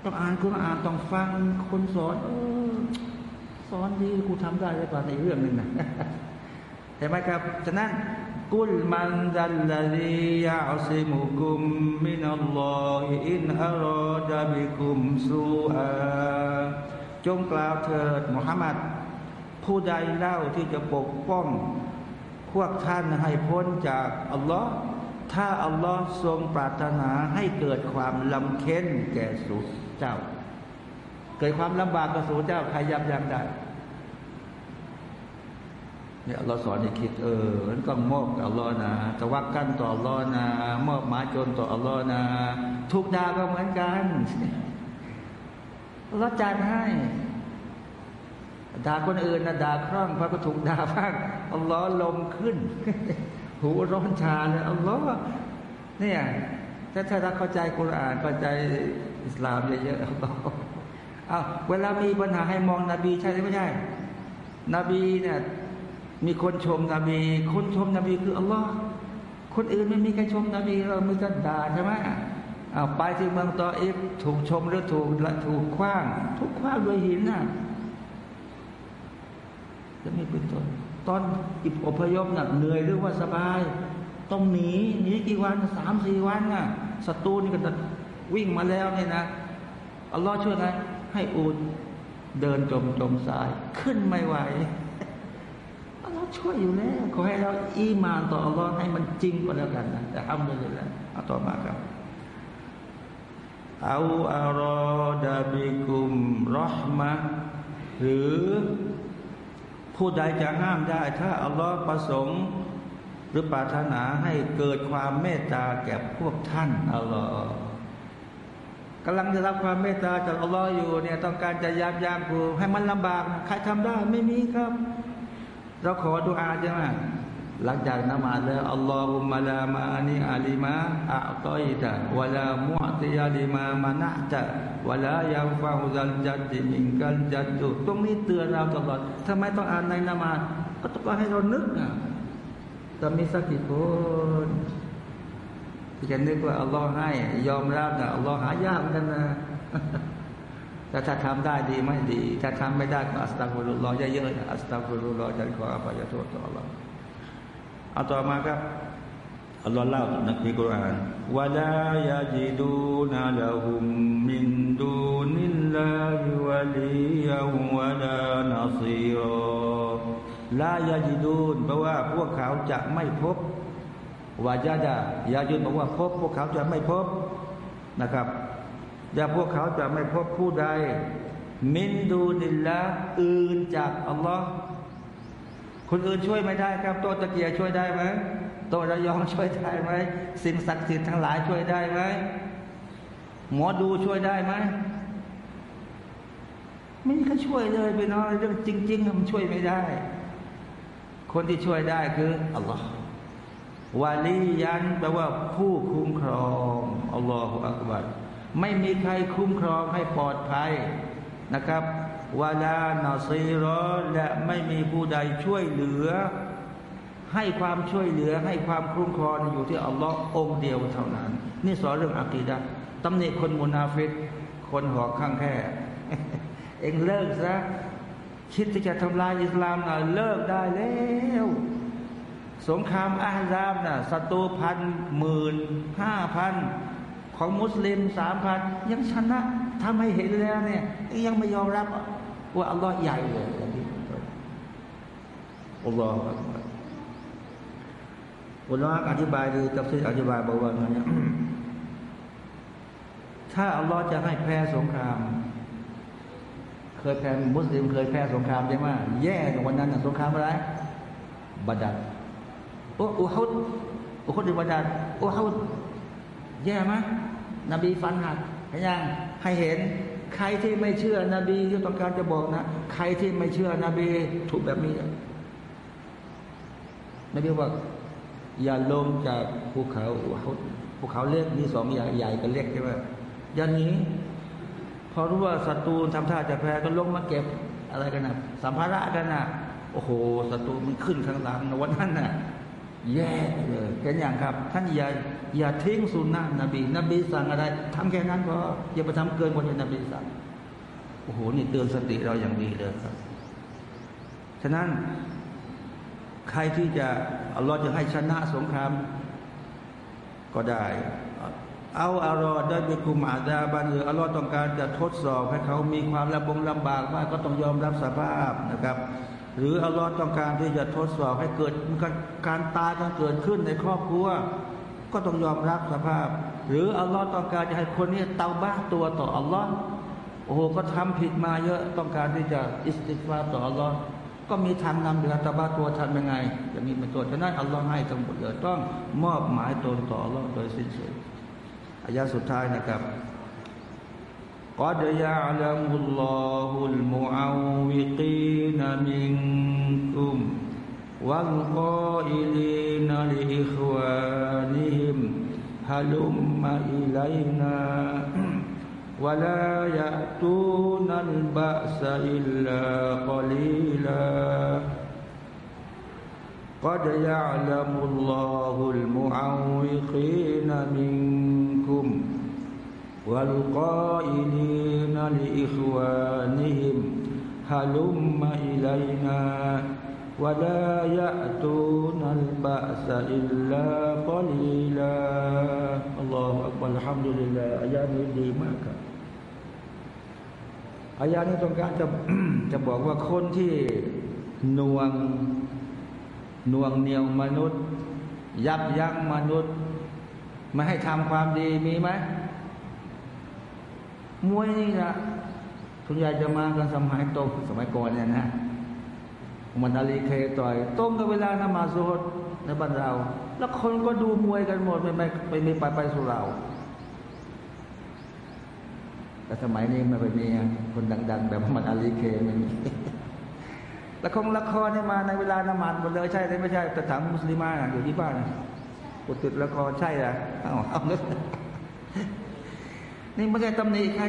ต้องอ่านคุณอ่านต้องฟังคนสอนเออสอนดีกูทำได้เลยป่ะในเรื่องหนึ่งนะเห็นไหมครับ ฉะนั้น กุลมันดัลลลียาซิมุกุมมินัลลอฮิอินอารอดาบิกุมสูอาจงกล่าวเถิดมุฮัมมัดผู้ใดเล่าที่จะปกป้อง พวกท่านให้พ้นจากอัลลอฮ์ถ้าอัลลอฮ์ทรงปรารถนาให้เกิดความลำเค็นแก่สูเจ้า เกิดความลำบากกับสูเจ้าใครยับยั้งได้ เนี่ยเราสอนให้คิดเออมันก็มอบกับอัลลอฮ์นะจะวักกันต่ออัลลอฮ์นะมอบหมาจนต่ออัลลอฮ์นะ ทุกดาก็เหมือนกันเราจัดให้ด่าคนอื่นนะด่าคร่องพระก็ถูกด่าบ้างอัลลอฮ์ลมขึ้น หูร้อนชาเลยอัลลอฮ์เนี่ยถ้าถ้าเราเข้าใจคุรานเข้าใจอิสลามเยอะๆอัลลอฮ์เอาเวลามีปัญหาให้มองนบีใช่หรือไม่ใช่ นบีเนี่ย มีคนชมนบี คนชมนบีคืออัลลอฮ์คนอื่นไม่มีใครชมนบีเราไม่กันด่าใช่ไหมเอาไปที่เมืองตออิฟถูกชมหรือถูกละถูกคว้าง ถูกคว้างด้วยหินน่ะจะไม่เป็นต้นตอนอิบอพยพน่ะเหนื่อยหรือว่าสบาย ต้องหนีหนีกี่วันสามสี่วันน่ะศัตรูนี่ก็จะวิ่งมาแล้วเนี่ยนะอัลลอฮ์ช่วยไงให้อูดเดินจมจมสาย ขึ้นไม่ไหว ช่วยอยู่แล้วขอให้เราอีมานต่ออัลลอฮ์ให้มันจริงก็แล้วกันนะแต่ทำเลยแล้วเอาต่อมาครับเอาอารอดาบิกุมรอห์มะหรือผู้ใดจะห้ามได้ ถ้าอัลลอฮ์ประสงค์ หรือปรารถนาให้เกิดความเมตตาแก่พวกท่านอัลลอฮ์กำลังจะรับความเมตตาจากอัลลอฮ์อยู่เนี่ยต้องการจะยามยามกูให้มันลำบาก ใครทำได้ไม่มีครับ เราขอดุอาใช่ไหมหลังจากนมาแล้วอัลลอฮุมะลามานีอาลิมาอัตอยตะวะลามุอติยาลิมามานะตะวะลายัฟาอุซัลจัดดิมิงกันจัดตุตรงนี้เตือนเราตลอดทำไมต้องอ่านในนมาก็ต้องให้เรานึกอะแต่มีสักกี่คนที่จะนึกว่าอัลลอฮ์ให้ ยอมรับนะอัลลอฮ์หายากกันนะ แต่ถ้าทำได้ดีไม่ดี ถ้าทำไม่ได้ก็อัสตัฟรุลลอฮ์เยอะๆอัสตัฟรุลลอฮ์จะขออภัยโทษต่ออัลลอฮ์เอาต่อมาครับอัลลอฮ์เล่าในคัมกุรานวะลายาจิดูนาลาหุมมินดูนิลลาฮิวะลียาวะลานาซีรอลายาจิดูนแปลว่าพวกเขาจะไม่พบวาจาดายาจุนบอกว่าพบพวกเขาจะไม่พบนะครับ อย่าพวกเขาจะไม่พบผู้ใด มินดูนิลละอื่นจากอัลลอฮ์คนอื่นช่วยไม่ได้ครับโตตะเกียช่วยได้ไหมโตระยองช่วยได้ไหมสิ่งศักดิ์สิทธิ์ทั้งหลายช่วยได้ไหมหมอดูช่วยได้ไหมไม่มีใครช่วยเลยไปน้อยเรื่องจริงๆมันช่วยไม่ได้ คนที่ช่วยได้คืออัลลอฮ์วาลียันแปลว่าผู้คุ้มครองอัลลอฮฺอักบัร ไม่มีใครคุ้มครองให้ปลอดภัยนะครับวาลานาซีรอและไม่มีผู้ใดช่วยเหลือ ให้ความช่วยเหลือให้ความคุ้มครองอยู่ที่อัลลอฮ์องเดียวเท่านั้น นี่สอนเรื่องอักีดะตำหนิคนมุนาฟิกคนหอกข้างแค่เองเลิกซะคิดที่จะทำลายอิสลามนะเลิกได้แล้วสงครามอาซามนะ่ะศัตรูพันหมื่นห้าพัน ของมุสลิมสามพันยังชนะทำให้เห็นแล้วเนี่ยยังไม่ยอมรับว่าอัลลอฮ์ใหญ่เลยอย่างนี้อัลลอฮ์อุลามะอธิบายดีตัฟซีอธิบายบอกว่าไงถ้าอัลลอฮ์จะให้แพ้สงคราม เคยแพ้มุสลิมเคยแพ้สงครามใช่ไหมแย่ในวันนั้นสงครามอะไรบาดัรโอ้อุฮุดอุฮุดในบาดัรอุฮุดแย่ไหม นบีฟันหักเห็นยังให้เห็น ใครที่ไม่เชื่อนบีที่ต้องการจะบอกนะ ใครที่ไม่เชื่อนบีถูกแบบนี้ นบีบอกอย่าลงจากภูเขาภูเขาเล็กมีสองอย่ใหญ่กับเล็กใช่ไหมอย่านี้พอรู้ว่าศัตรูทำท่าจะแพ้ก็ลงมาเก็บอะไรกันนะสัมภาระกันนะโอ้โหศัตรูมันขึ้นข้างหลังวันนั้นน่ะแย่เลยแค่อย่างครับ ท่านอย่า อย่าทิ้งสุนนะนบี นบีสั่งอะไรทำแค่นั้นพออย่าไปทำเกินกว่าที่นบีสั่งโอ้โหนี่เตือนสติเราอย่างดีเลยครับ ฉะนั้นใครที่จะอัลลอฮ์จะให้ชนะสงคราม ก็ได้ เอาอารอดได้เป็นกุมอาดาบันหรืออัลลอฮ์ต้องการจะทดสอบให้เขามีความลำบงลำบากมากก็ต้องยอมรับสภาพนะครับ หรืออัลลอฮ์ต้องการที่จะทดสอบให้เกิดการตายกันเกิดขึ้นในครอบครัว ก็ต้องยอมรับสภาพ หรืออัลลอฮ์ต้องการจะให้คนนี้เตาบ้าตัวต่ออัลลอฮ์โอ้โหก็ทำผิดมาเยอะต้องการที่จะอิสติฟาต่ออัลลอฮ์ก็มีทางนำเดือตาบ้าตัวทำยังไงอย่างนี้เป็นตัวฉะนั้นอัลลอฮ์ให้ทั้งหมดเลยต้องมอบหมายตนต่ออัลลอฮ์โดยสิ้นเชิงอายะสุดท้ายนะครับ قد يعلم الله المعوقين منكم والقائلين لإخوانهم هلم إلينا. ولا يأتون البأس إلا قليلا. قد يعلم الله المعوقين منكم والقائلين لإخوانهم هلم إلينا. ولا يأتون البأس إلا قليلا الله أكبر الحمد لله อายานี้ดีมากครับอายานี้ต้องการจะจะบอกว่าคนที่นวงนวงเหนียวมนุษย์ ยับยั้งมนุษย์ไม่ให้ทำความดีมีไหมมวยนี่นะทุนยายจะมากันสมัยโตสมัยก่อนเนี่ยนะ มันอาลีเคต่อยตรงกับเวลานมาสุดในบ้านเรา แล้วคนก็ดูมวยกันหมดไม่ไม่ไปม่ไปไปสุเรา แต่สมัยนี้ไม่ไปมีคนดัง ๆ แบบมันอาลีเคไม่มีละครละครเนี่ยมาในเวลานมาดหมดเลยใช่ไหมไม่ใช่แต่ถามมุสลิมาอยู่ที่บ้านปุติดละครใช่หรอเอาเอา นี่ไม่ใช่ตำหนิใคร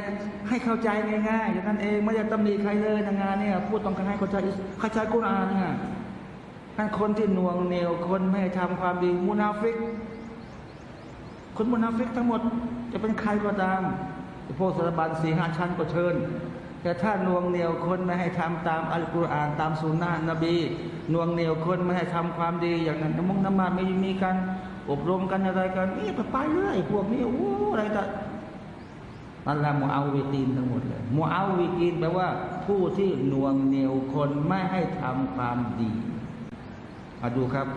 ให้เข้าใจง่ายๆอย่างนั้นเองไม่ใช่ตำหนิใครเลยในงานเนี่ยพูดต้องการให้เข้าใจเข้าใจกุรอานนี่ยท่านคนที่หน่วงเหนียวคนไม่ทำความดีมุนาฟิก คนมุนาฟิกทั้งหมด จะเป็นใครก็ตามพวกสถาบันสี่ห้าชั้นก็เชิญ แต่ถ้าน่วงเหนียวคนไม่ให้ทำตามอัลกุรอานตามสุนนะนบีน่วงเหนียวคนไม่ให้ทำความดีอย่างนั้นน้ำมงน้ำมาไม่มีการอบรมกันอะไรกันนี่ไปไปเรื่อยพวกนี้โอ้อะไรแต่ นั่นแหละมูอาวิกีนทั้งหมดเลยมูอาวิกีนแปลว่า ผู้ที่นวงเหนียวคนไม่ให้ทำความดีมาดูครับ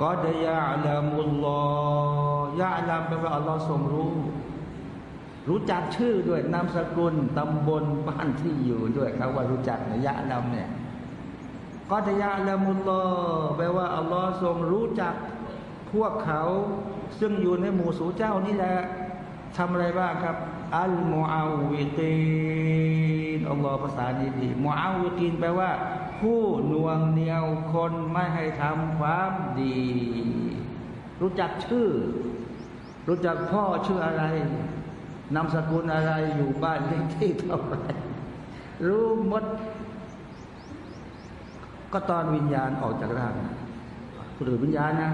ก็จะยาลามุลลอยาลามแปลว่าอัลลอฮ์ทรงรู้ รู้จักชื่อด้วยนามสกุลตำบลบ้านที่อยู่ด้วยเขาว่ารู้จักนะยะลามเนี่ยก็จะยาลามุลลอแปลว่าอัลลอฮ์ทรงรู้จักพวกเขา ซึ่งอยู่ในหมู่สูเจ้านี่แหละทำอะไรบ้างครับ อัลมูอาวิกีนอัลลอฮ์ภาษาดีดีมูอาวิกีนแปลว่า ผู้นวงเหนียวคนไม่ให้ทำความดี รู้จักชื่อ รู้จักพ่อชื่ออะไรนามสกุลอะไรอยู่บ้านเลขที่เท่าไรรู้หมด ก็ตอนวิญญาณออกจากร่างหรือวิญญาณนะ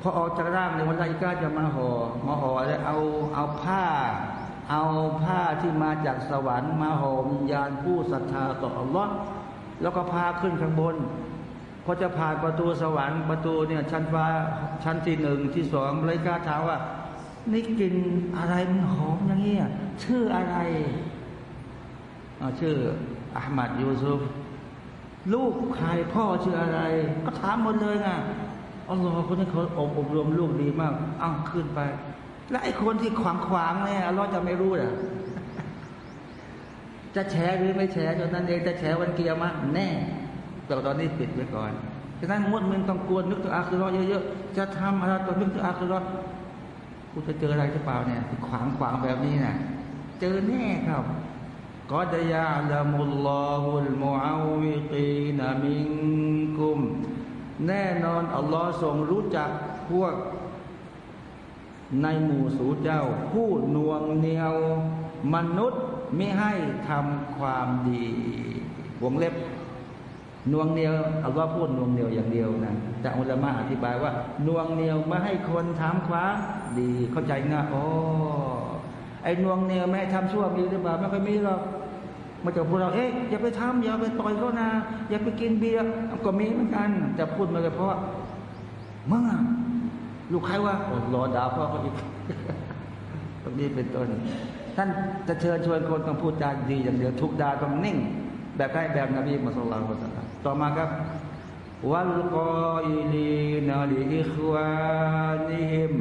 พอออกจากร่างในวันไลกาจะมาหอ่อมาห่อแล้วเอาเอาผ้า เอาผ้าที่มาจากสวรรค์มาห่อวิญาณผู้ศรัทธาต่ออัลลอฮ์แล้วก็พาขึ้นข้างบนพอจะผ่านประตูสวรรค์ประตูเนี่ยชั้นฟ้าชั้นที่หนึ่งที่สองไลกาถามว่า นี่กินอะไรมันหอมอย่างเงี้ยชื่ออะไรชื่ออาหมัดยูซุฟลูกใครพ่อชื่ออะไร ก็ถามหมดเลยไงอัลลอฮ์คนนี้เขาอบอบรมลูกดีมากอ้าวขึ้นไป แล้วไอ้คนที่ขวางขวางเนี่ยอัลลอฮ์จะไม่รู้เหรอจะแฉหรือไม่แฉจนนั้นเองจะแฉวันเกียร์มาแน่แต่ตอนนี้ปิดไว้ก่อนฉะนั้นมดมึงต้องกวนนึกถึงอาคือรอเยอะๆจะทำอะไรต้องนึกถึงอาคือรอกูจะเจออะไรหรือเปล่าเนี่ยขวางขวางแบบนี้นะเจอแน่ครับก็จะยาละมุลลอฮุลมุอาวิกีนมิงกุม แน่นอนอัลลอฮ์ทรงรู้จักพวก ในหมู่สูเจ้า ผู้นวงเหนียว มนุษย์ไม่ให้ทำความดีวงเล็บนวงเหนียวเอัลลอฮ์พูดนวงเหนียวอย่างเดียวนะแต่อุลามะอธิบายว่านวงเหนียวไม่ให้คนทำความดีเข้าใจง่ายโอ้ไอ้นวงเหนียวไม่ให้ทำชั่วมีหรือเปล่าไม่ค่อยมีหรอกมาจากพวกเราเอ๊ะอย่าไปทำอย่าไปต่อยเขานะอย่าไปกินเบียร์ก็มีเหมือนกันจะพูดมาเลยเพราะเมื่อ ลูกใครว่ารอด่าพ่อเขาอีกตรงนี้เป็นต้น ท่านจะเชิญชวนคนต้องพูดจาดีอย่างเดียวทุกดาต้องนิ่ง แบบใกล้แบบนบีมุสลิมต่อมาครับวัลกออิลีนาลิอิควานิม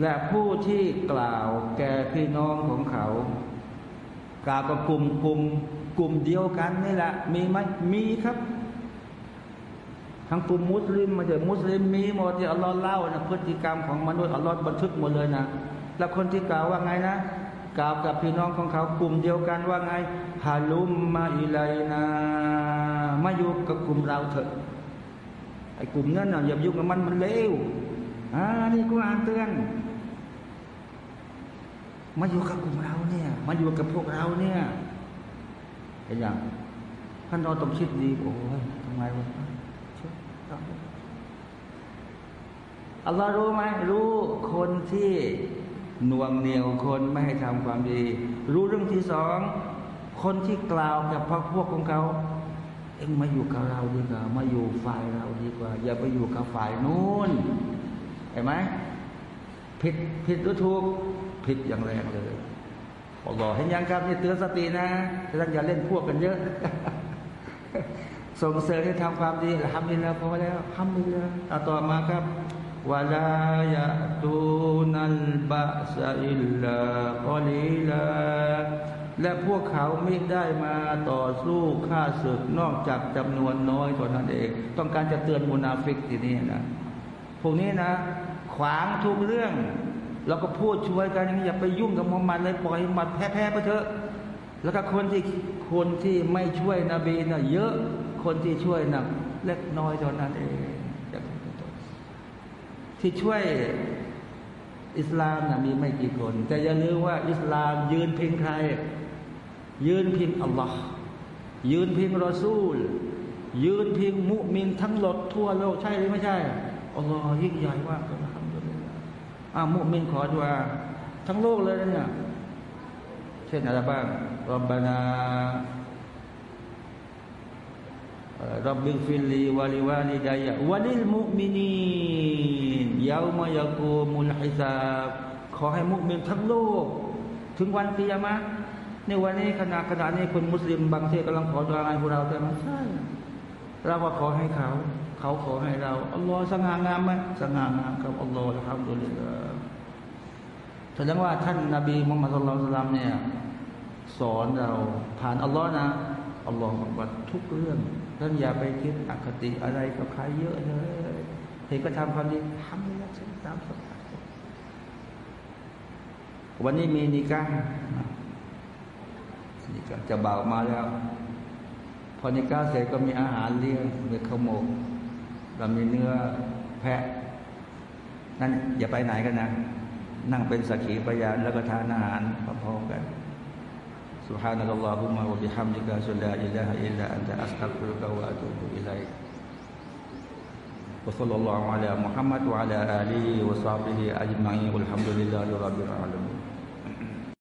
และผู้ที่กล่าวแก่พี่น้องของเขา กล่าวกับกลุ่มกลุ่มกลุ่มเดียวกันนี่แหละ มีไหมมีครับ ทั้งกลุ่มมุสลิมมาเถอะมุสลิมมีหมดที่อัลลอฮ์เล่านะพฤติกรรมของมนุษย์อัลลอฮ์บันทึกหมดเลยนะ แล้วคนที่กล่าวว่าไงนะกล่าวกับพี่น้องของเขากลุ่มเดียวกันว่าไงฮาลุมมาอิไลนามาอยู่กับกลุ่มเราเถอะไอ้กลุ่มนั้นน่ะอย่ายุ่งกับมันมันเลวอ่านี่กูอ่านเตือนมาอยู่กับกลุ่มเราเนี่ยมาอยู่กับพวกเราเนี่ยเห็นยังท่านเราต้องคิดดีโอ้ยทำไมวะ อัลลอฮ์รู้ไหมรู้คนที่หน่วงเหนียวคนไม่ให้ทำความดี รู้เรื่องที่สองคนที่กล่าวกับพรรคพวกของเขา เอ็งมาอยู่กับเราดีกว่ามาอยู่ฝ่ายเราดีกว่า อย่าไปอยู่กับฝ่ายนู้นเห็นไหมผิดผิดหรือถูกผิดอย่างแรงเลยอัลลอฮ์เห็นยังครับนี่เตือนสตินะท่านอย่าเล่นพวกกันเยอะส่งเสริมให้ทำความดีทำดีแล้วพอแล้วทำดีแล้วต่อมาครับ วะลายะตูนัลบะซาอิลลากอลีลาและพวกเขาไม่ได้มาต่อสู้ฆ่าศึกนอกจากจำนวนน้อยเท่านั้นเอง ต้องการจะเตือนมุนาฟิกทีนี้นะ พวกนี้นะ ขวางทุกเรื่องเราก็พูดช่วยกันอย่าไปยุ่งกับมุฮัมมัดเลยปล่อยมัดแพ้ๆไปเถอะ แล้วก็คนที่คนที่ไม่ช่วยนบีนะเยอะ คนที่ช่วยนะเล็กน้อยเท่านั้นเอง ที่ช่วยอิสลามนะมีไม่กี่คน แต่อย่าลืมว่าอิสลามยืนพิงใคร ยืนพิงอัลลอฮ์ยืนพิงรอซูล ยืนพิงมุมินทั้งหลดทั่วโลกใช่หรือไม่ใช่อัลลอฮ์ยิ่งใหญ่มากเลยทำด้วยอามุมินขอดว่าทั้งโลกเลยนะเนี่ยเช่นอะไรบ้างربنا رب اغفر لي ولوالدي وللمؤمنين يوم يقوم الحسابขอให้มุมินทั้งโลก ถึงวันกิยามะในวันนี้ขณะขณะนี้คนมุสลิมบางทีกำลังขอดุอาให้พวกเราแต่ไม่ใช่เราก็ขอให้เขา เขาขอให้เราอัลลอฮ์สง่างามไหมสง่างามครับالحمد لله์แสดงว่าท่านนบีมุฮัมมัดสุลตัลเนี่ยสอนเราผ่านอัลลอฮ์นะอัลลอฮ์บอกว่าทุกเรื่องท่านอย่าไปคิดอคติอะไรกับใครเยอะเลยเห็นก็ทำความดีทำ ตามสบายวันนี้มีนิกานิกาจะเบามาแล้ว พอนิกาเสร็จก็มีอาหารเลี้ยงมีข้าวหมกเรามีเนื้อแพะ นั่นอย่าไปไหนกันนะ นั่งเป็นสักขีพยานแล้วก็ทานอาหารพร้อมๆกัน سبحانك اللهم وبحمدك أشهد لا إله إلا أنت أستغفرك وأتوب إليك وصلى الله على محمد وعلى آله وصحبه أجمعين والحمد لله رب العالمين.